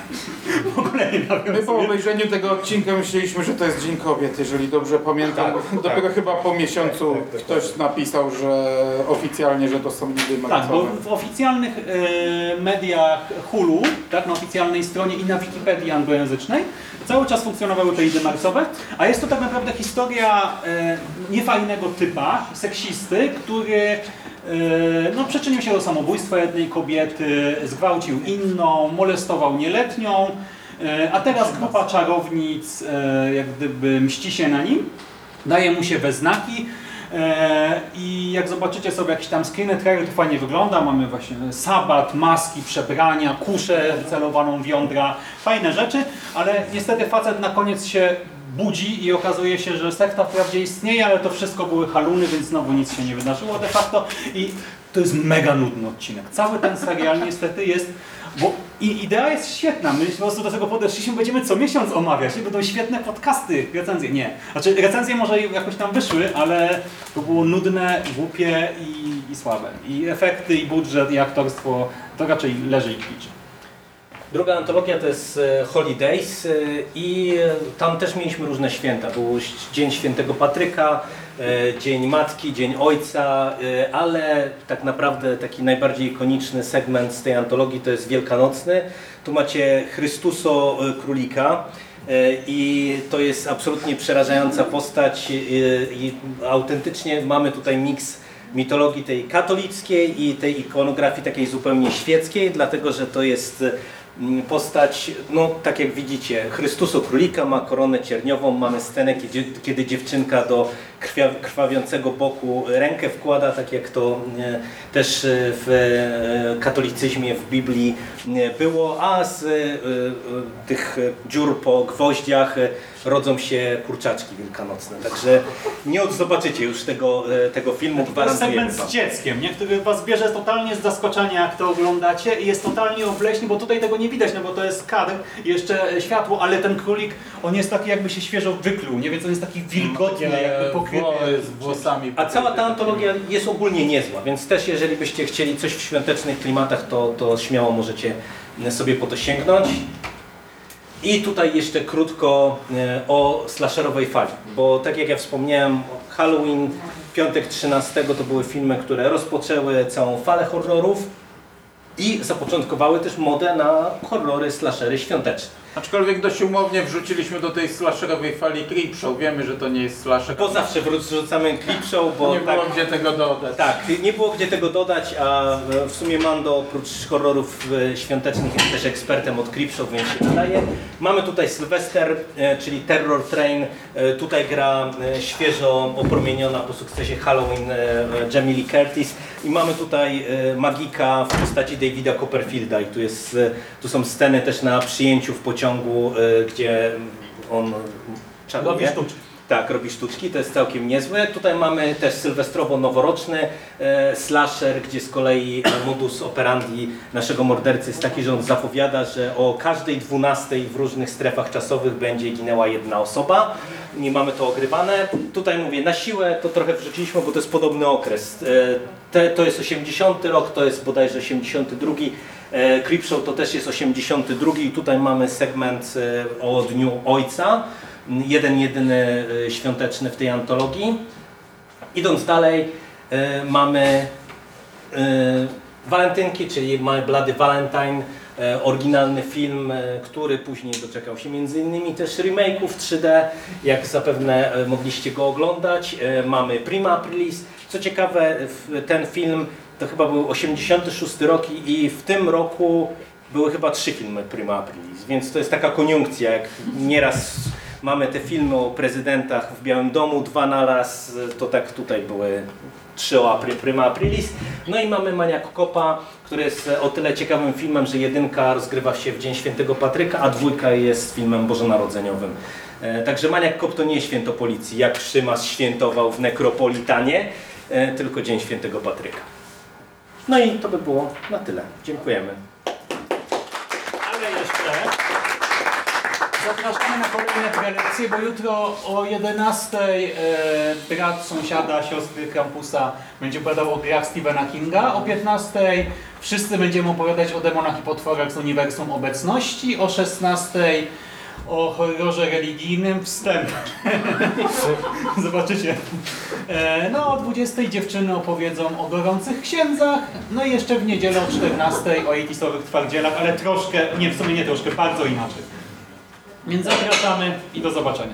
W ogóle nie My po nawiązuje. obejrzeniu tego odcinka myśleliśmy, że to jest Dzień Kobiet, jeżeli dobrze pamiętam. Dopiero chyba po miesiącu ktoś napisał, że oficjalnie, że to są niby Tak, bo marcowe. w oficjalnych e, mediach Hulu, tak, na oficjalnej stronie i na Wikipedii anglojęzycznej cały czas funkcjonowały te idy marcowe, a jest to tak naprawdę historia e, niefajnego typa, seksisty, który no, przyczynił się do samobójstwa jednej kobiety, zgwałcił inną, molestował nieletnią, e, a teraz grupa czarownic e, jak gdyby mści się na nim, daje mu się we znaki, E, I jak zobaczycie sobie jakiś tam screeny, trailer to fajnie wygląda. Mamy właśnie sabat, maski, przebrania, kuszę celowaną w jądra. Fajne rzeczy, ale niestety facet na koniec się budzi i okazuje się, że sekta wprawdzie istnieje, ale to wszystko były haluny, więc znowu nic się nie wydarzyło de facto. I to jest mega nudny odcinek. Cały ten serial niestety jest bo i idea jest świetna. My po prostu do tego podeszliśmy, będziemy co miesiąc omawiać i będą świetne podcasty, recenzje. Nie. Znaczy recenzje może jakoś tam wyszły, ale to było nudne, głupie i, i słabe. I efekty, i budżet, i aktorstwo to raczej leży i kliczy. Druga antologia to jest e, Holidays e, i e, tam też mieliśmy różne święta. Był Dzień Świętego Patryka, Dzień Matki, Dzień Ojca, ale tak naprawdę taki najbardziej ikoniczny segment z tej antologii to jest Wielkanocny. Tu macie Chrystuso Królika. I to jest absolutnie przerażająca postać i autentycznie mamy tutaj miks mitologii tej katolickiej i tej ikonografii takiej zupełnie świeckiej, dlatego że to jest postać, no tak jak widzicie, Chrystusu Królika ma koronę cierniową, mamy scenę, kiedy, kiedy dziewczynka do krwia, krwawiącego boku rękę wkłada, tak jak to e, też e, w e, katolicyzmie, w Biblii było, a z tych dziur po gwoździach rodzą się kurczaczki wielkanocne. Także nie od- zobaczycie już tego, tego filmu, To jest segment z dzieckiem, nie? który was bierze totalnie z zaskoczenia, jak to oglądacie i jest totalnie obleśny, bo tutaj tego nie widać, no bo to jest kadr, jeszcze światło, ale ten królik, on jest taki jakby się świeżo wykluł, nie? Więc on jest taki wilgotny, jakby pokryty. Z włosami. A cała ta antologia jest ogólnie niezła, więc też jeżeli byście chcieli coś w świątecznych klimatach, to, to śmiało możecie sobie po to sięgnąć. I tutaj jeszcze krótko e, o slasherowej fali, bo tak jak ja wspomniałem, Halloween, piątek 13 to były filmy, które rozpoczęły całą falę horrorów i zapoczątkowały też modę na horrory, slashery świąteczne. Aczkolwiek dość umownie wrzuciliśmy do tej slasherowej fali Creepshow. Wiemy, że to nie jest slasher. Bo zawsze wrzucamy clip show, bo nie tak, było gdzie tego dodać. Tak, nie było gdzie tego dodać, a e, w sumie Mando oprócz horrorów e, świątecznych jest też ekspertem od Creepshow, więc się nadaje. Mamy tutaj Sylwester, e, czyli Terror Train. Tutaj gra świeżo opromieniona po sukcesie Halloween Jamie Lee Curtis. I mamy tutaj magika w postaci Davida Copperfielda i tu, jest, tu są sceny też na przyjęciu w pociągu, e, gdzie on czaruje. Robi sztuczki. Tak, robi sztuczki, to jest całkiem niezłe. Tutaj mamy też sylwestrowo-noworoczny e, slasher, gdzie z kolei e, modus operandi naszego mordercy jest taki, że on zapowiada, że o każdej 12 w różnych strefach czasowych będzie ginęła jedna osoba. I mamy to ogrywane. Tutaj mówię, na siłę to trochę wrzuciliśmy, bo to jest podobny okres. E, te, to jest 80 rok, to jest bodajże 82. E, Creepshow to też jest 82 i tutaj mamy segment e, o Dniu Ojca jeden jedyny e, świąteczny w tej antologii. Idąc dalej, mamy Walentynki, czyli My Bloody Valentine, oryginalny film, który później doczekał się między innymi też remake'ów 3D, jak zapewne mogliście go oglądać. Mamy Prima Aprilis. Co ciekawe, ten film to chyba był 86 rok i w tym roku były chyba trzy filmy Prima Aprilis, więc to jest taka koniunkcja, jak nieraz mamy te filmy o prezydentach w Białym Domu, dwa na raz, to tak tutaj były trzy o Apri, Prima Aprilis. No i mamy Maniak Kopa, który jest o tyle ciekawym filmem, że jedynka rozgrywa się w Dzień Świętego Patryka, a dwójka jest filmem bożonarodzeniowym. E, Także Maniak Kop to nie święto policji, jak Szymas świętował w Nekropolitanie, e, tylko Dzień Świętego Patryka. No i to by było na tyle. Dziękujemy. Ale jeszcze zapraszamy na kolejne prelekcje, bo jutro o 11 e, brat sąsiada, siostry Krampusa będzie opowiadał o grach Stephena Kinga. O 15 wszyscy będziemy opowiadać o demonach i potworach z uniwersum obecności. O 16 o horrorze religijnym wstęp. Zobaczycie. E, No, o 20 dziewczyny opowiedzą o gorących księdzach. No i jeszcze w niedzielę o 14 o ejtisowych twardzielach, ale troszkę, nie w sumie nie troszkę, bardzo inaczej. Więc zapraszamy i do zobaczenia.